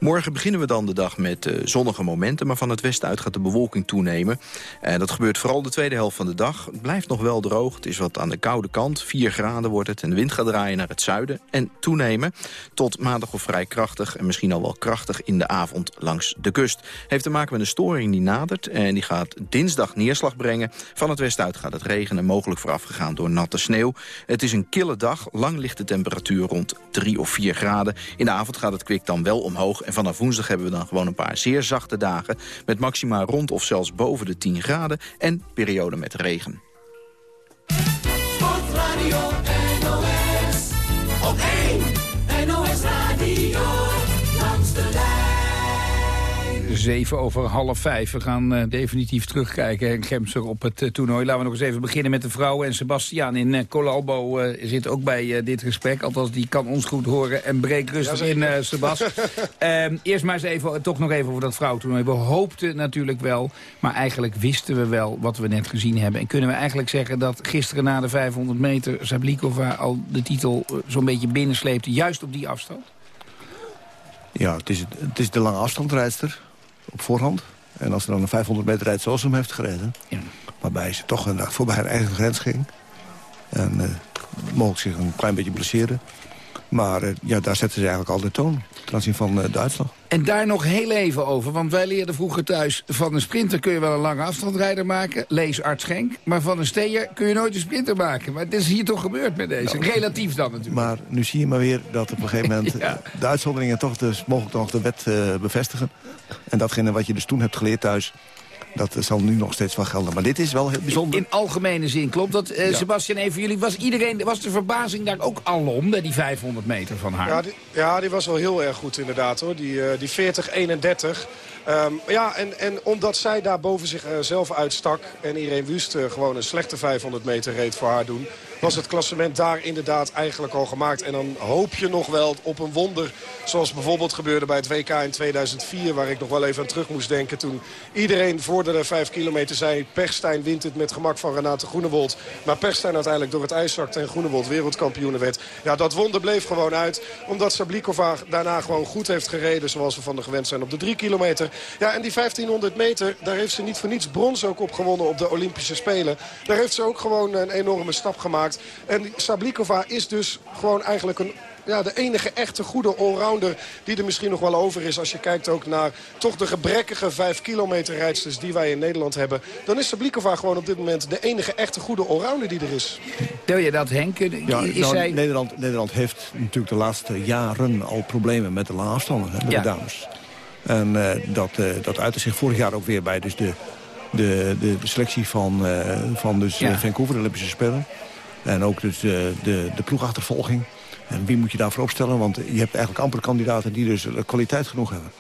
Morgen beginnen we dan de dag met eh, zonnige momenten. Maar van het westen uit gaat de bewolking toenemen. En dat gebeurt vooral de tweede helft van de dag. Het blijft nog wel droog. Het is wat aan de koude kant. 4 graden wordt het. En de wind gaat draaien naar het zuiden. En toenemen tot maandag of vrij krachtig. En misschien al wel krachtig in de avond langs de kust. Heeft te maken met een storing die nadert. En die gaat dinsdag neerslag brengen. Van het westen uit gaat het regenen, mogelijk voorafgegaan door natte sneeuw. Het is een kille dag, lang ligt de temperatuur rond 3 of 4 graden. In de avond gaat het kwik dan wel omhoog. En vanaf woensdag hebben we dan gewoon een paar zeer zachte dagen... met maxima rond of zelfs boven de 10 graden en periode met regen. Zeven over half vijf. We gaan eh, definitief terugkijken, Henk Gemser, op het eh, toernooi. Laten we nog eens even beginnen met de vrouwen. En Sebastiaan in uh, Colalbo eh, zit ook bij eh, dit gesprek. Althans, die kan ons goed horen. En breek rustig in, eh Sebas. <laughs> Ehm, eerst maar eens even, toch nog even over dat vrouwentoernooi. We hoopten natuurlijk wel, maar eigenlijk wisten we wel wat we net gezien hebben. En kunnen we eigenlijk zeggen dat gisteren na de 500 meter... Sablikova al de titel zo'n beetje binnensleepte, juist op die afstand? Ja, het is, het is de lange afstandrijdster op voorhand. En als ze dan een 500 meter rijdt zoals ze hem heeft gereden... waarbij ze toch inderdaad voorbij haar eigen grens ging... en eh, mogelijk zich een klein beetje blesseren... maar eh, ja, daar zetten ze eigenlijk al de toon ten aanzien van eh, de uitslag. En daar nog heel even over, want wij leerden vroeger thuis... van een sprinter kun je wel een lange afstandrijder maken, lees Art Schenk... maar van een steer kun je nooit een sprinter maken. Maar het is hier toch gebeurd met deze, relatief dan natuurlijk. Maar nu zie je maar weer dat op een gegeven moment... <laughs> eh, de uitzonderingen toch dus mogelijk nog de wet bevestigen. En datgene wat je dus toen hebt geleerd thuis... Dat zal nu nog steeds wel gelden. Maar dit is wel heel bijzonder. In algemene zin klopt dat. Eh, Ja. Sebastian, even jullie, was, iedereen, was de verbazing daar ook alom bij die 500 meter van haar? Ja die, ja, die was wel heel erg goed inderdaad hoor. Die, eh, die 40-31. Ehm, ja, en, en omdat zij daar boven zichzelf uitstak... en Irene Wust eh, gewoon een slechte 500 meter reed voor haar doen... was het klassement daar inderdaad eigenlijk al gemaakt. En dan hoop je nog wel op een wonder... zoals bijvoorbeeld gebeurde bij het WK in 2004... waar ik nog wel even aan terug moest denken... toen iedereen voor de 5 kilometer zei... Perstijn wint het met gemak van Renate Groenewold. Maar Perstijn uiteindelijk door het ijs zakte... en Groenewold wereldkampioene werd. Ja, dat wonder bleef gewoon uit. Omdat Sablikova daarna gewoon goed heeft gereden... zoals we van de gewend zijn op de 3 kilometer. Ja, en die 1500 meter, daar heeft ze niet voor niets brons ook op gewonnen op de Olympische Spelen. Daar heeft ze ook gewoon een enorme stap gemaakt. En Sablikova is dus gewoon eigenlijk een ja, de enige echte goede allrounder die er misschien nog wel over is. Als je kijkt ook naar toch de gebrekkige 5 kilometer rijdsters die wij in Nederland hebben. Dan is Sablikova gewoon op dit moment de enige echte goede allrounder die er is. Deel je dat, Henk? Ja, is nou, zij... Nederland, Nederland heeft natuurlijk de laatste jaren al problemen met de lange afstanden, hè, met Ja. de dames. En eh, dat, eh dat uitte zich vorig jaar ook weer bij dus de, de, de, de selectie van, eh, van dus, Ja. eh, Vancouver, de Olympische Spelen. En ook dus de, de, de ploegachtervolging. En wie moet je daarvoor opstellen? Want je hebt eigenlijk amper kandidaten die dus eh, kwaliteit genoeg hebben.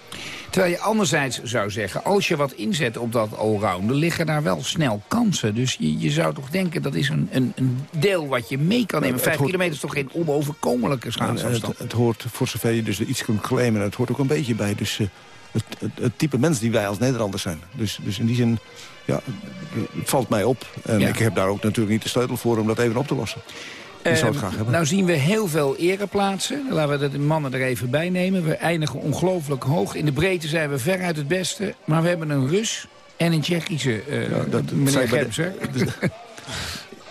Terwijl je anderzijds zou zeggen, als je wat inzet op dat allrounder... liggen daar wel snel kansen. Dus je, je zou toch denken, dat is een, een, een deel wat je mee kan nemen. Vijf hoort- kilometer is toch geen onoverkomelijke En schaatsafstand? het, het hoort voor zover je dus iets kunt claimen. Het hoort ook een beetje bij dus, eh, het, het, het type mens die wij als Nederlanders zijn. Dus, dus in die zin ja, het valt mij op. En Ja. ik heb daar ook natuurlijk niet de sleutel voor om dat even op te lossen. Ik zou het Ehm, graag hebben. Nou zien we heel veel ereplaatsen. Laten we de mannen er even bij nemen. We eindigen ongelooflijk hoog. In de breedte zijn we veruit het beste. Maar we hebben een Rus en een Tsjechische uh, Ja, dat meneer <laughs> de-.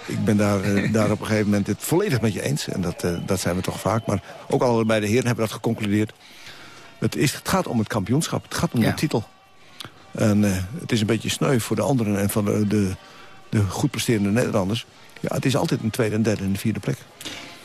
Ik ben daar, eh, daar op een gegeven moment het volledig met je eens. En dat, eh, dat zijn we toch vaak. Maar ook allebei de heren hebben dat geconcludeerd. Het, is, het gaat om het kampioenschap. Het gaat om Ja. de titel. En eh, het is een beetje sneu voor de anderen en van de, de, de goed presterende Nederlanders. Ja, het is altijd een tweede, en derde en vierde plek.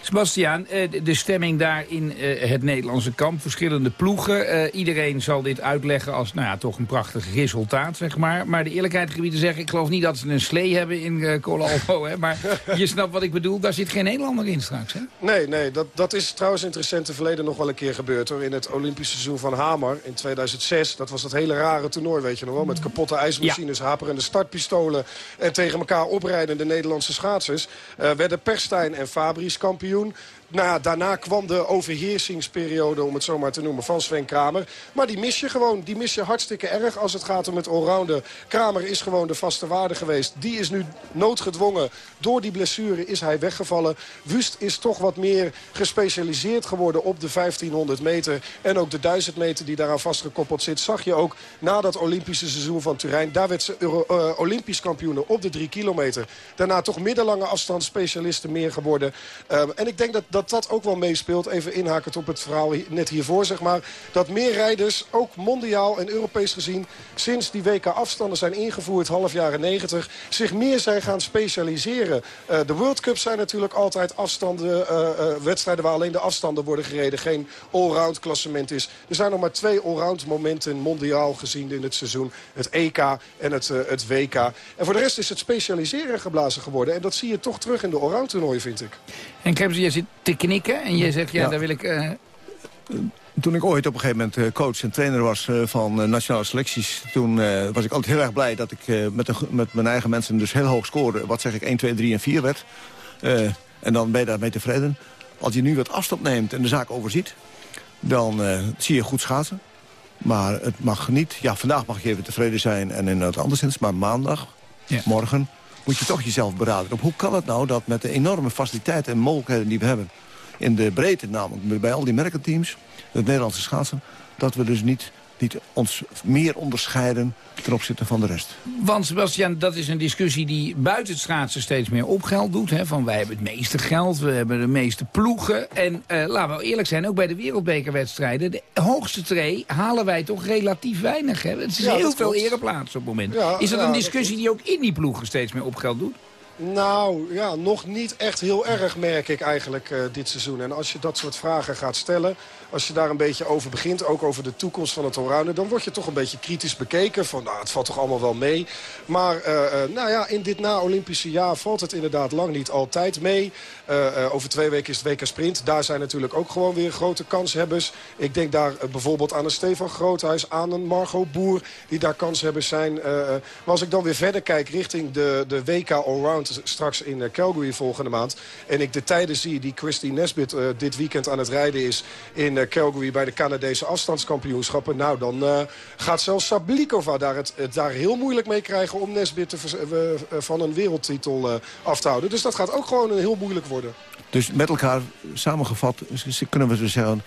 Sebastiaan, eh, de- stemming daar in eh, het Nederlandse kamp. Verschillende ploegen. Eh, iedereen zal dit uitleggen als nou ja, toch een prachtig resultaat, zeg maar. Maar de eerlijkheid gebied te zeggen... ik geloof niet dat ze een slee hebben in uh, Colalbo. Hè, maar <laughs> je snapt wat ik bedoel. Daar zit geen Nederlander in straks, hè? Nee, nee dat, dat is trouwens in het recente verleden nog wel een keer gebeurd. hoor. In het Olympische seizoen van Hamer in 2006. Dat was dat hele rare toernooi, weet je nog wel. Met kapotte ijsmachines, haperende startpistolen... en tegen elkaar oprijdende Nederlandse schaatsers. Eh, werden Perstijn en Fabries kampioen. Million Nou daarna kwam de overheersingsperiode, om het zo maar te noemen, van Sven Kramer. Maar die mis je gewoon. Die mis je hartstikke erg als het gaat om het allrounden. Kramer is gewoon de vaste waarde geweest. Die is nu noodgedwongen. Door die blessure is hij weggevallen. Wust is toch wat meer gespecialiseerd geworden op de 1500 meter. En ook de 1000 meter die daaraan vastgekoppeld zit. Zag je ook na dat Olympische seizoen van Turijn. Daar werd ze eh, Olympisch kampioen op de 3 kilometer. Daarna toch middellange afstandsspecialisten meer geworden. Um, en ik denk dat, dat dat ook wel meespeelt. Even inhakend op het verhaal net hiervoor, zeg maar. Dat meer rijders, ook mondiaal en Europees gezien... sinds die WK-afstanden zijn ingevoerd, half jaren 90... zich meer zijn gaan specialiseren. Uh, de World Cup zijn natuurlijk altijd afstanden, uh, uh, wedstrijden... waar alleen de afstanden worden gereden. Geen allround klassement is. Er zijn nog maar twee allround momenten mondiaal gezien in het seizoen. Het EK en het, het WK. En voor de rest is het specialiseren geblazen geworden. En dat zie je toch terug in de allround toernooi, vind ik. En Krebs, jij zit te knikken en je zegt, ja, Ja. daar wil ik... Uh... Toen ik ooit op een gegeven moment coach en trainer was van nationale selecties... toen uh, was ik altijd heel erg blij dat ik uh, met, een, met, mijn eigen mensen dus heel hoog scoorde. Wat zeg ik, 1, 2, 3 en 4 werd. En dan ben je daarmee tevreden. Als je nu wat afstand neemt en de zaak overziet... dan zie je goed schaatsen. Maar het mag niet... Ja, vandaag mag je even tevreden zijn en in het anderszins. Maar maandag, ja. morgen, moet je toch jezelf beraden. Op hoe kan het nou dat met de enorme faciliteiten en mogelijkheden die we hebben... in de breedte namelijk, bij al die merkenteams, het Nederlandse schaatsen... dat we dus niet, niet ons meer onderscheiden ten opzichte van de rest. Want Sebastian, dat is een discussie die buiten het schaatsen steeds meer op geld doet. Hè? Van wij hebben het meeste geld, we hebben de meeste ploegen. En uh, laten we eerlijk zijn, ook bij de wereldbekerwedstrijden... de hoogste tree halen wij toch relatief weinig. Hè? Het is ja, heel veel ereplaatsen op het moment. Ja, is dat ja, een discussie dat die ook in die ploegen steeds meer op geld doet? Nou, ja, nog niet echt heel erg merk ik eigenlijk eh, dit seizoen. En als je dat soort vragen gaat stellen, als je daar een beetje over begint... ook over de toekomst van het allrounder... dan word je toch een beetje kritisch bekeken. Van, nou, het valt toch allemaal wel mee. Maar eh, eh, nou ja, in dit na-Olympische jaar valt het inderdaad lang niet altijd mee. Over twee weken is het WK Sprint. Daar zijn natuurlijk ook gewoon weer grote kanshebbers. Ik denk daar bijvoorbeeld aan een Stefan Groothuis, aan een Margot Boer... die daar kanshebbers zijn. Maar als ik dan weer verder kijk richting de, de WK Allround... straks in eh, Calgary volgende maand... en ik de tijden zie die Christy Nesbit eh, dit weekend aan het rijden is... in eh, Calgary bij de Canadese afstandskampioenschappen... nou, dan gaat zelfs Sablikova daar het, het daar heel moeilijk mee krijgen... om Nesbit te van een wereldtitel af te houden. Dus dat gaat ook gewoon heel moeilijk worden. Dus met elkaar samengevat kunnen we dus zeggen...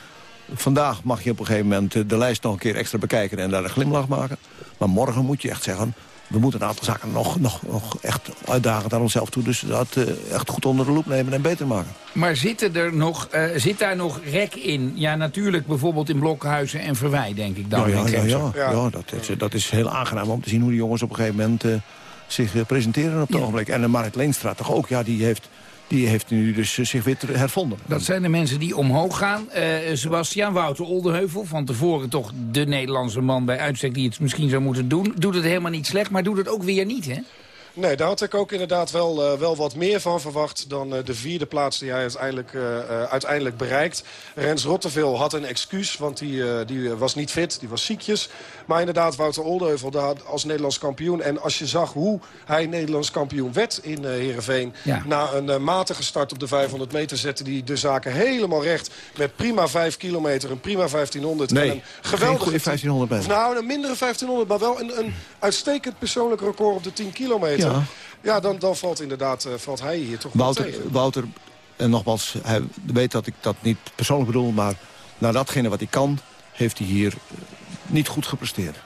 vandaag mag je op een gegeven moment de lijst nog een keer extra bekijken... en daar een glimlach maken. Maar morgen moet je echt zeggen... we moeten een aantal zaken nog, nog, nog echt uitdagen naar onszelf toe. Dus dat eh, echt goed onder de loep nemen en beter maken. Maar zitten er nog, eh, zit daar nog rek in? Ja, natuurlijk bijvoorbeeld in Blokhuizen en Verwij, denk ik dan. ja, ja, ja, ja, ja. dat, is, dat is heel aangenaam om te zien hoe die jongens op een gegeven moment... eh, zich eh, presenteren op het ogenblik. En de Marit Leenstra toch ook, ja, die heeft, die heeft nu dus eh, zich weer hervonden. Dat zijn de mensen die omhoog gaan. Eh, Sebastian Wouter Oldeheuvel, van tevoren toch de Nederlandse man bij uitstek... die het misschien zou moeten doen. Doet het helemaal niet slecht, maar doet het ook weer niet, hè? Nee, daar had ik ook inderdaad wel, eh, wel wat meer van verwacht... dan eh, de vierde plaats die hij uiteindelijk, eh, eh, uiteindelijk bereikt. Rens Rotteveel had een excuus, want die, eh, die was niet fit, die was ziekjes. Maar inderdaad, Wouter Oldeheuvel daar als Nederlands kampioen. En als je zag hoe hij Nederlands kampioen werd in eh Heerenveen... Ja. na een eh, matige start op de 500 meter zette hij de zaken helemaal recht... met prima 5 kilometer, een prima 1500 en Nee, een geweldige... geen goede 1500 bij. Nou, een mindere 1500, maar wel een, een uitstekend persoonlijk record op de 10 kilometer. Ja. Ja, dan, dan valt inderdaad eh, valt hij hier toch wel Wouter, tegen. Wouter, en nogmaals, hij weet dat ik dat niet persoonlijk bedoel... maar naar datgene wat hij kan, heeft hij hier niet goed gepresteerd.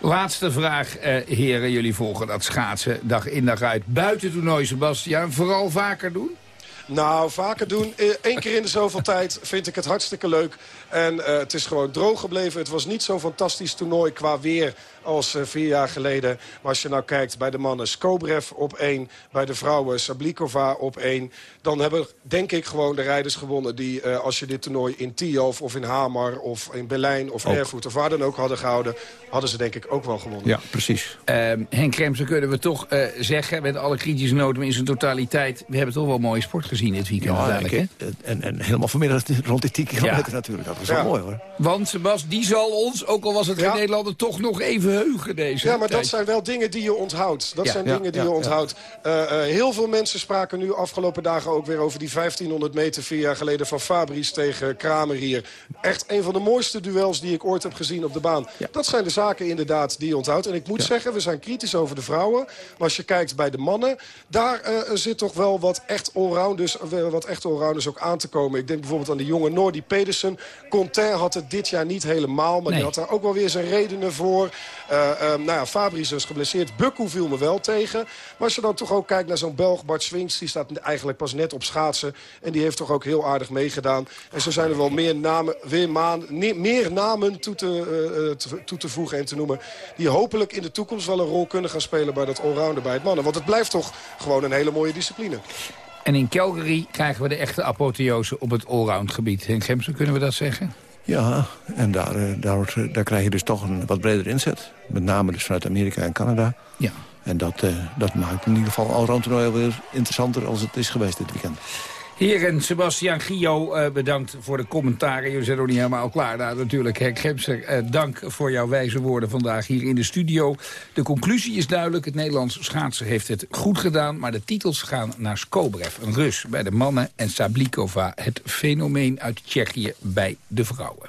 Laatste vraag, eh, heren. Jullie volgen dat schaatsen dag in dag uit. Buiten toernooi, Sebastian. Vooral vaker doen? Nou, vaker doen. Eén keer in de zoveel tijd vind ik het hartstikke leuk. En eh, het is gewoon droog gebleven. Het was niet zo'n fantastisch toernooi qua weer als eh, vier jaar geleden. Maar als je nou kijkt bij de mannen Skobrev op één... bij de vrouwen Sablikova op één... dan hebben, denk ik, gewoon de rijders gewonnen... die eh, als je dit toernooi in Tialf of in Hamar of in Berlijn of Ook. Erfurt... of waar dan ook hadden gehouden... hadden ze denk ik ook wel gewonnen. Ja, precies. Ehm, Henk Kremsen kunnen we toch eh, zeggen, met alle kritische noten in zijn totaliteit... we hebben toch wel mooie sport gezien dit weekend Ja, uiteindelijk, hè? ik- en, en helemaal vanmiddag <laughs> rond die 10 kilometer natuurlijk. Dat was wel mooi hoor. Want Sebas, die zal ons, ook al was het Ja. geen Nederlander... toch nog even heugen deze Ja, maar dat zijn wel dingen die je onthoudt. Dat Ja. zijn Ja, dingen die ja, je ja. onthoudt. Eh, eh, heel veel mensen spraken nu afgelopen dagen ook weer over die 1500 meter... vier jaar geleden van Fabrice tegen Kramer hier. Echt een van de mooiste duels die ik ooit heb gezien op de baan. Dat zijn de zaken inderdaad die je onthoudt. En ik moet zeggen, we zijn kritisch over de vrouwen. Maar als je kijkt bij de mannen... daar eh, zit toch wel wat echt allrounders, eh, wat echt allrounders ook aan te komen. Ik denk bijvoorbeeld aan de jonge Nordi Pedersen. Contain had het dit jaar niet helemaal, maar Nee. die had daar ook wel weer zijn redenen voor. Eh, eh, nou ja, Fabrice is geblesseerd. Bukku viel me wel tegen. Maar als je dan toch ook kijkt naar zo'n Belg, Bart Swings... die staat eigenlijk pas net op schaatsen. En die heeft toch ook heel aardig meegedaan. En zo zijn er wel meer namen, weer maan, meer namen toe te, eh, eh, te- toe te voegen en te noemen... die hopelijk in de toekomst wel een rol kunnen gaan spelen... bij dat allrounder bij het mannen. Want het blijft toch gewoon een hele mooie discipline. En in Calgary krijgen we de echte apotheose op het allround gebied. Henk Gemsen, kunnen we dat zeggen? Ja, en daar, eh, daar, eh, daar krijg je dus toch een wat breder inzet. Met name dus vanuit Amerika en Canada. Ja. En dat, eh, dat maakt in ieder geval allround toernooi weer interessanter als het is geweest dit weekend. Heren, Sebastian Gio, eh, bedankt voor de commentaren. Jullie zijn nog niet helemaal klaar daar natuurlijk. Henk Gemser, eh, dank voor jouw wijze woorden vandaag hier in de studio. De conclusie is duidelijk. Het Nederlands schaatsen heeft het goed gedaan. Maar de titels gaan naar Skobrev, een Rus bij de mannen... en Sablikova, het fenomeen uit Tsjechië bij de vrouwen.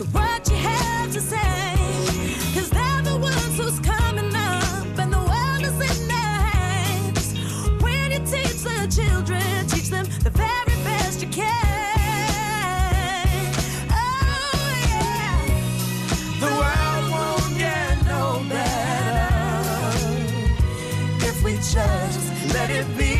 to what you have to say. Cause they're the ones who's coming up and the world is in their hands. When you teach the children, teach them the very best you can. Oh yeah. The world won't get no better if we just let it be.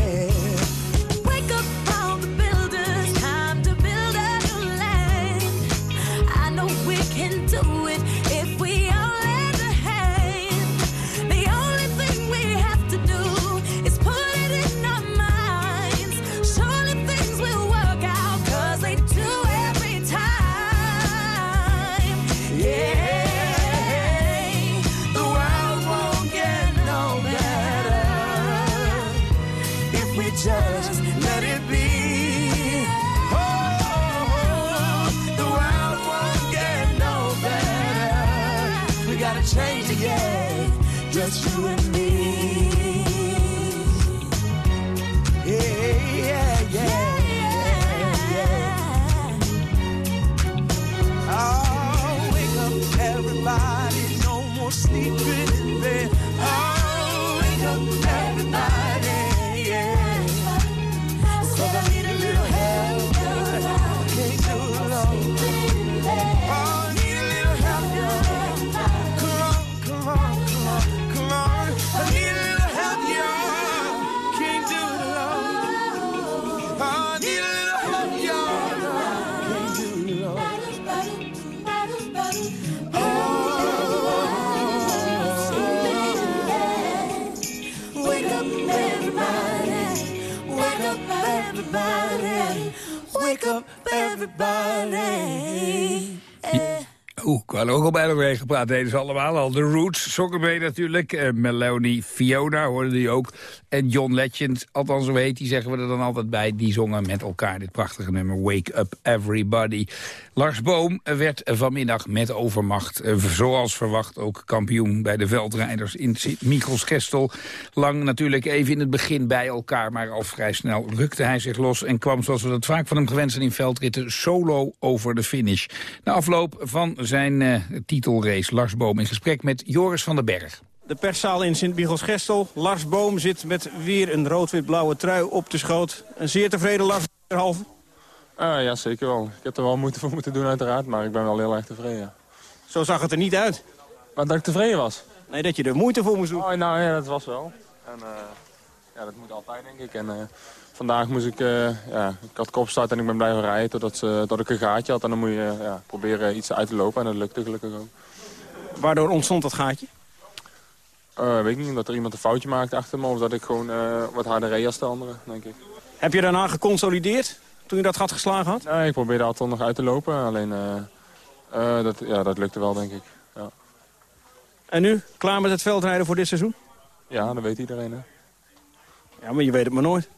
You and Oeh, ik had er ook al bij doorheen gepraat. Deden allemaal al. The Roots, Soccerway natuurlijk. Eh, Melanie Fiona hoorde die ook. En John Legend, althans zo heet die, zeggen we er dan altijd bij. Die zongen met elkaar dit prachtige nummer Wake Up Everybody. Lars Boom werd vanmiddag met overmacht, eh, zoals verwacht, ook kampioen bij de veldrijders in Sint-Michels-Gestel. Lang natuurlijk even in het begin bij elkaar, maar al vrij snel rukte hij zich los en kwam, zoals we dat vaak van hem gewend zijn in veldritten, solo over de finish. Na afloop van zijn eh, titelrace, Lars Boom in gesprek met Joris van den Berg. De perszaal in Sint-Michels-Gestel. Lars Boom zit met weer een rood-wit-blauwe trui op de schoot. Een zeer tevreden Lars derhalve. Ah, ja, zeker wel. Ik heb er wel moeite voor moeten doen uiteraard, maar ik ben wel heel erg tevreden. ja. Zo zag het er niet uit. Maar dat ik tevreden was? Nee, dat je er moeite voor moest doen. Oh, nou ja, dat was wel. En eh, ja, dat moet altijd, denk ik. En eh, vandaag moest ik, eh, ja, ik had kopstart en ik ben blijven rijden totdat, ze, tot ik een gaatje had. En dan moet je ja, proberen iets uit te lopen en dat lukte gelukkig ook. Waardoor ontstond dat gaatje? Eh, weet ik niet, omdat er iemand een foutje maakte achter me of dat ik gewoon eh, wat harder reed als de anderen, denk ik. Heb je daarna geconsolideerd toen je dat gat geslagen had? Nee, ik probeerde altijd nog uit te lopen, alleen eh, eh, dat, ja, dat lukte wel, denk ik. Ja, En nu? Klaar met het veldrijden voor dit seizoen? ja dat weet iedereen, hè. Ja, maar je weet het maar nooit.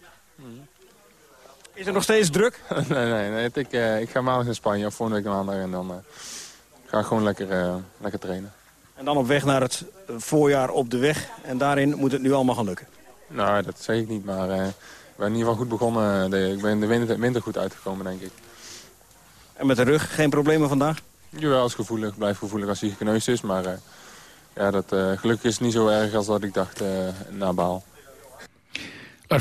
Is er nog steeds druk? <laughs> nee, nee, nee. Ik, eh, ik ga maandag in Spanje, of volgende week maandag. En dan eh, ga ik gewoon lekker, eh, lekker trainen. En dan op weg naar het voorjaar op de weg. En daarin moet het nu allemaal gaan lukken. Nou, dat zeg ik niet, maar ik ben in ieder geval goed begonnen. De- ik ben de winter, winter goed uitgekomen, denk ik. En met de rug geen problemen vandaag? Jawel, is gevoelig. Blijf gevoelig als hij gekneusd is. Maar ja, dat, gelukkig is het niet zo erg als dat ik dacht na Baal.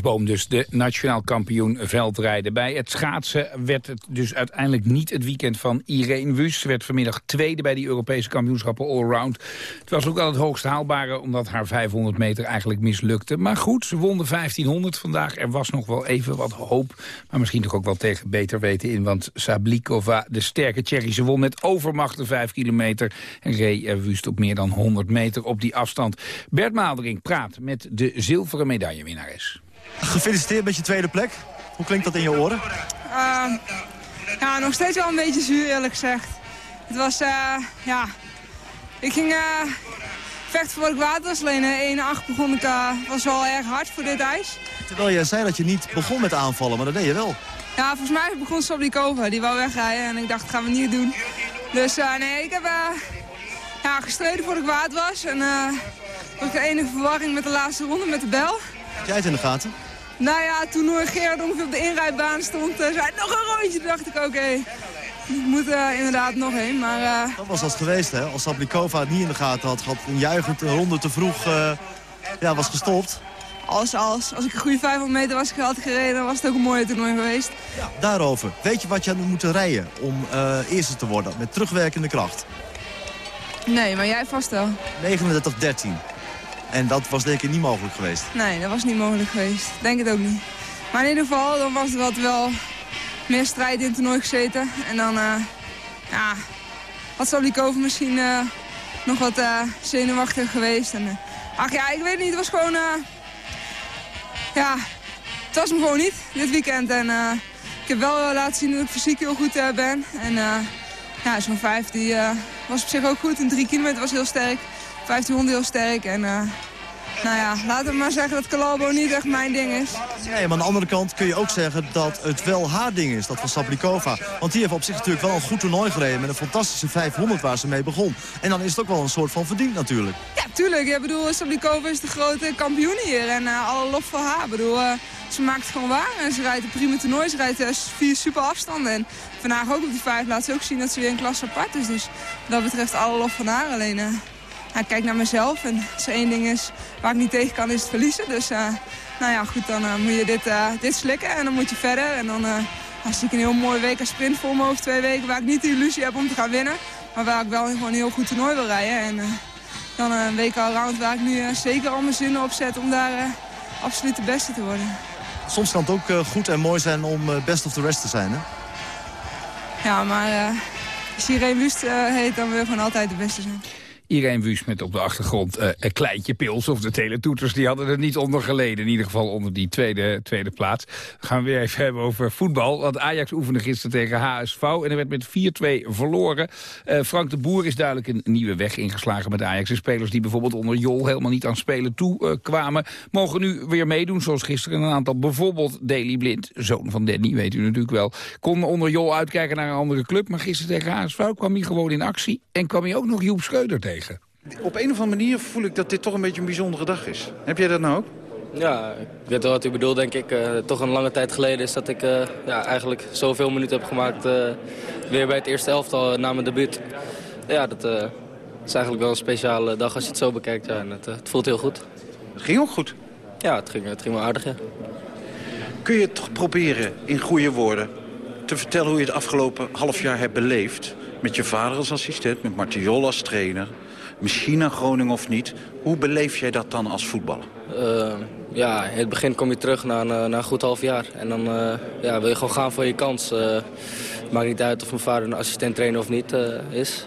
Dus, de nationaal kampioen veldrijden. Bij het schaatsen werd het dus uiteindelijk niet het weekend van Irene Wust. Ze werd vanmiddag tweede bij die Europese kampioenschappen allround. Het was ook al het hoogst haalbare, omdat haar 500 meter eigenlijk mislukte. Maar goed, ze won de 1500 vandaag. Er was nog wel even wat hoop, maar misschien toch ook wel tegen beter weten in. Want Sablikova, de sterke Tsjechische, won met overmacht de 5 kilometer. En reed eh, Wust op meer dan 100 meter op die afstand. Bert Maalderink praat met de zilveren medaillewinnares. Gefeliciteerd met je tweede plek. Hoe klinkt dat in je oren? Ehm, ja, nog steeds wel een beetje zuur eerlijk gezegd. Het was, eh, ja... Ik ging eh vechten voor ik water was. Alleen eh, 1-8 begon ik, eh, was wel erg hard voor dit ijs. Terwijl jij zei dat je niet begon met aanvallen, maar dat deed je wel. Ja, volgens mij begon Sablikova. Die wou wegrijden en ik dacht, dat gaan we niet doen. Dus eh, nee, ik heb eh, ja, gestreden voor ik waard was. En eh was de enige verwarring met de laatste ronde met de bel. Had jij het in de gaten? Nou ja, toen Gerard ongeveer op de inrijbaan stond, eh, zei hij, nog een rondje. Toen dacht ik, oké, ik moet er inderdaad nog heen. Maar eh, Dat was dat geweest, hè? Als Sablikova het niet in de gaten had gehad, een juichend een ronde te vroeg eh, ja, was gestopt. als, als, als ik een goede 500 meter was had gereden, was het ook een mooie toernooi geweest. Daarover, weet je wat je had moeten rijden om eh, eerste te worden met terugwerkende kracht? Nee, maar jij vast wel. 39-13. En dat was denk ik niet mogelijk geweest. Nee, dat was niet mogelijk geweest. Denk het ook niet. Maar in ieder geval, dan was er wat wel meer strijd in het toernooi gezeten. En dan, eh, ja, had Sablikova misschien eh, nog wat eh zenuwachtig geweest. En, ach ja, ik weet niet, het was gewoon, ja, het was hem gewoon niet dit weekend. En ik heb wel laten zien dat ik fysiek heel goed ben. En ja, zo'n vijf die, was op zich ook goed. Een drie kilometer was heel sterk. 1500 heel sterk. En eh, nou ja, laten we maar zeggen dat Calabo niet echt mijn ding is. Nee, maar aan de andere kant kun je ook zeggen dat het wel haar ding is, dat van Sablikova. Want die heeft op zich natuurlijk wel een goed toernooi gereden met een fantastische 500 waar ze mee begon. En dan is het ook wel een soort van verdiend natuurlijk. Ja, tuurlijk. Ik bedoel, Sablikova is de grote kampioen hier. En eh, alle lof voor haar. Ik bedoel, eh, ze maakt het gewoon waar. En ze rijdt een prima toernooi. Ze rijdt vier super afstanden. En vandaag ook op die vijf laat ze ook zien dat ze weer een klas apart is. Dus wat dat betreft alle lof van haar. Alleen, ja, ik kijk naar mezelf. En als er één ding is waar ik niet tegen kan, is het verliezen. Dus eh, nou ja, goed, dan eh, moet je dit, eh, dit slikken. En dan moet je verder. En dan zie ik een heel mooi week als sprint voor me over twee weken. Waar ik niet de illusie heb om te gaan winnen. Maar waar ik wel gewoon een heel goed toernooi wil rijden. En dan een week allround waar ik nu zeker al mijn zinnen op zet om daar absoluut de beste te worden. Soms kan het ook goed en mooi zijn om best of the rest te zijn, hè? Ja, maar als Irene Wust heet, dan wil je gewoon altijd de beste zijn. Irene Wust met op de achtergrond eh, een kleintje pils of de teletoeters. Die hadden er niet onder geleden. In ieder geval onder die tweede, tweede plaats. We gaan weer even hebben over voetbal. Want Ajax oefende gisteren tegen HSV. En er werd met 4-2 verloren. Eh, Frank de Boer is duidelijk een nieuwe weg ingeslagen met Ajax. En spelers die bijvoorbeeld onder Jol helemaal niet aan spelen toe eh, kwamen... mogen nu weer meedoen. Zoals gisteren een aantal. Bijvoorbeeld Daley Blind, zoon van Danny, weet u natuurlijk wel. Kon onder Jol uitkijken naar een andere club. Maar gisteren tegen HSV kwam hij gewoon in actie. En kwam hij ook nog Joep Schreuder tegen. Op een of andere manier voel ik dat dit toch een beetje een bijzondere dag is. Heb jij dat nou ook? Ja, ik weet wel wat u bedoelt, denk ik. Eh, toch een lange tijd geleden is dat ik eh, ja, eigenlijk zoveel minuten heb gemaakt. eh, weer bij het eerste elftal na mijn debuut. Ja, dat eh, is eigenlijk wel een speciale dag als je het zo bekijkt. Ja, en het, het voelt heel goed. Het ging ook goed? Ja, het ging, het ging wel aardig, ja. Kun je toch proberen in goede woorden te vertellen hoe je het afgelopen half jaar hebt beleefd? Met je vader als assistent, met Martin Jol als trainer. Misschien naar Groningen of niet. Hoe beleef jij dat dan als voetballer? Eh, ja, in het begin kom je terug na een, eh, na een goed half jaar. En dan eh, ja, wil je gewoon gaan voor je kans. Eh, het maakt niet uit of mijn vader een assistent trainer of niet eh, is.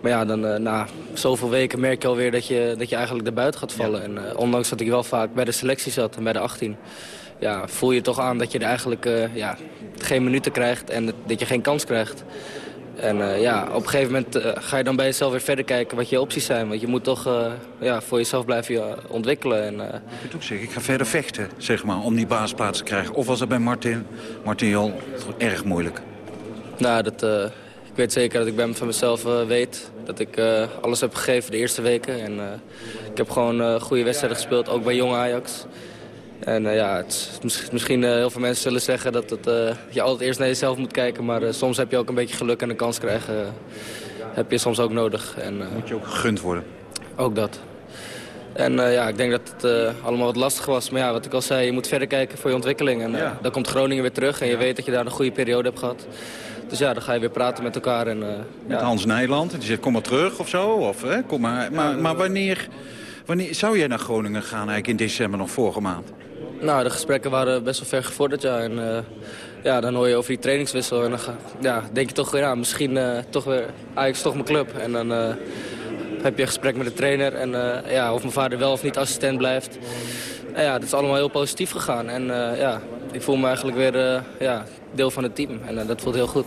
Maar ja, dan, eh, na zoveel weken merk je alweer dat je, dat je eigenlijk erbuiten gaat vallen. En eh, ondanks dat ik wel vaak bij de selectie zat en bij de 18... Ja, voel je toch aan dat je er eigenlijk eh, ja, geen minuten krijgt en dat je geen kans krijgt. En eh, ja, op een gegeven moment eh, ga je dan bij jezelf weer verder kijken wat je opties zijn. Want je moet toch eh, ja, voor jezelf blijven ontwikkelen. En, Je kunt ook zeggen, ik ga verder vechten, zeg maar, om die baasplaats te krijgen. Of was dat bij Martin, Martin Jol erg moeilijk? Nou, dat, ik weet zeker dat ik bij me van mezelf weet dat ik alles heb gegeven de eerste weken. En, ik heb gewoon goede wedstrijden gespeeld, ook bij Jong Ajax. En eh, ja, het is mis- misschien eh, heel veel mensen zullen zeggen dat het, eh, je altijd eerst naar jezelf moet kijken. Maar soms heb je ook een beetje geluk en een kans krijgen. heb je soms ook nodig. En, Moet je ook gegund worden? Ook dat. En ja, ik denk dat het allemaal wat lastig was. Maar ja, wat ik al zei, je moet verder kijken voor je ontwikkeling. En dan komt Groningen weer terug en je weet dat je daar een goede periode hebt gehad. Dus ja, dan ga je weer praten met elkaar. En, Met ja. Hans Nijland. Die zegt, kom maar terug of zo. Of, hè, kom maar. Maar, maar wanneer, wanneer zou jij naar Groningen gaan eigenlijk in december nog vorige maand? Nou, de gesprekken waren best wel ver gevorderd, ja. En eh, ja, dan hoor je over die trainingswissel. En dan ga, ja, denk je toch, ja, misschien eh, toch weer Ajax toch mijn club. En dan eh, heb je een gesprek met de trainer. En ja, of mijn vader wel of niet assistent blijft. Ja, dat is allemaal heel positief gegaan. En ja, ik voel me eigenlijk weer ja, deel van het team. En dat voelt heel goed.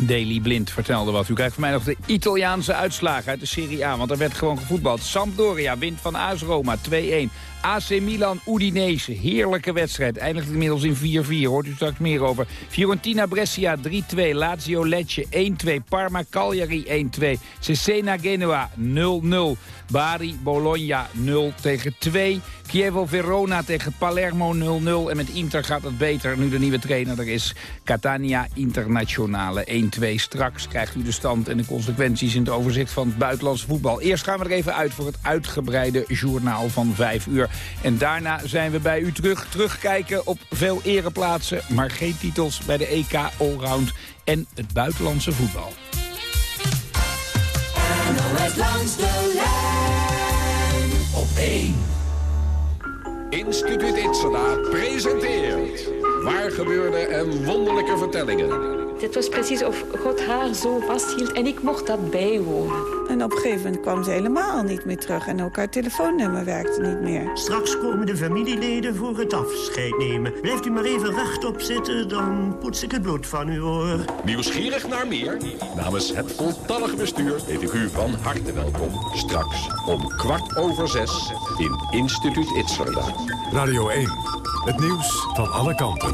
Daily Blind vertelde wat. U krijgt voor mij nog de Italiaanse uitslagen uit de Serie A. Want er werd gewoon gevoetbald. Sampdoria wint van AS Roma 2-1. AC Milan Udinese, heerlijke wedstrijd. Eindigt inmiddels in 4-4, hoort u straks meer over. Fiorentina Brescia 3-2, Lazio Lecce 1-2, Parma Cagliari 1-2, Cesena Genoa 0-0, Bari Bologna 0 tegen 2, Chievo Verona tegen Palermo 0-0 en met Inter gaat het beter nu de nieuwe trainer er is. Catania Internationale 1-2. Straks krijgt u de stand en de consequenties in het overzicht van het buitenlandse voetbal. Eerst gaan we er even uit voor het uitgebreide journaal van 5 uur. En daarna zijn we bij u terug. Terugkijken op veel ereplaatsen, maar geen titels bij de EK Allround en het buitenlandse voetbal. NOS langs de lijn op 1. Instituut Itzela presenteert Waar gebeurde en wonderlijke vertellingen. Het was precies of God haar zo vasthield en ik mocht dat bijwonen. En op een gegeven moment kwam ze helemaal niet meer terug. En ook haar telefoonnummer werkte niet meer. Straks komen de familieleden voor het afscheid nemen. Blijft u maar even rechtop zitten, dan poets ik het bloed van uw oor. Nieuwsgierig naar meer? Namens het voltallige bestuur heet ik u van harte welkom. Straks om kwart over zes in Instituut Itzela. Radio 1, het nieuws van alle kanten.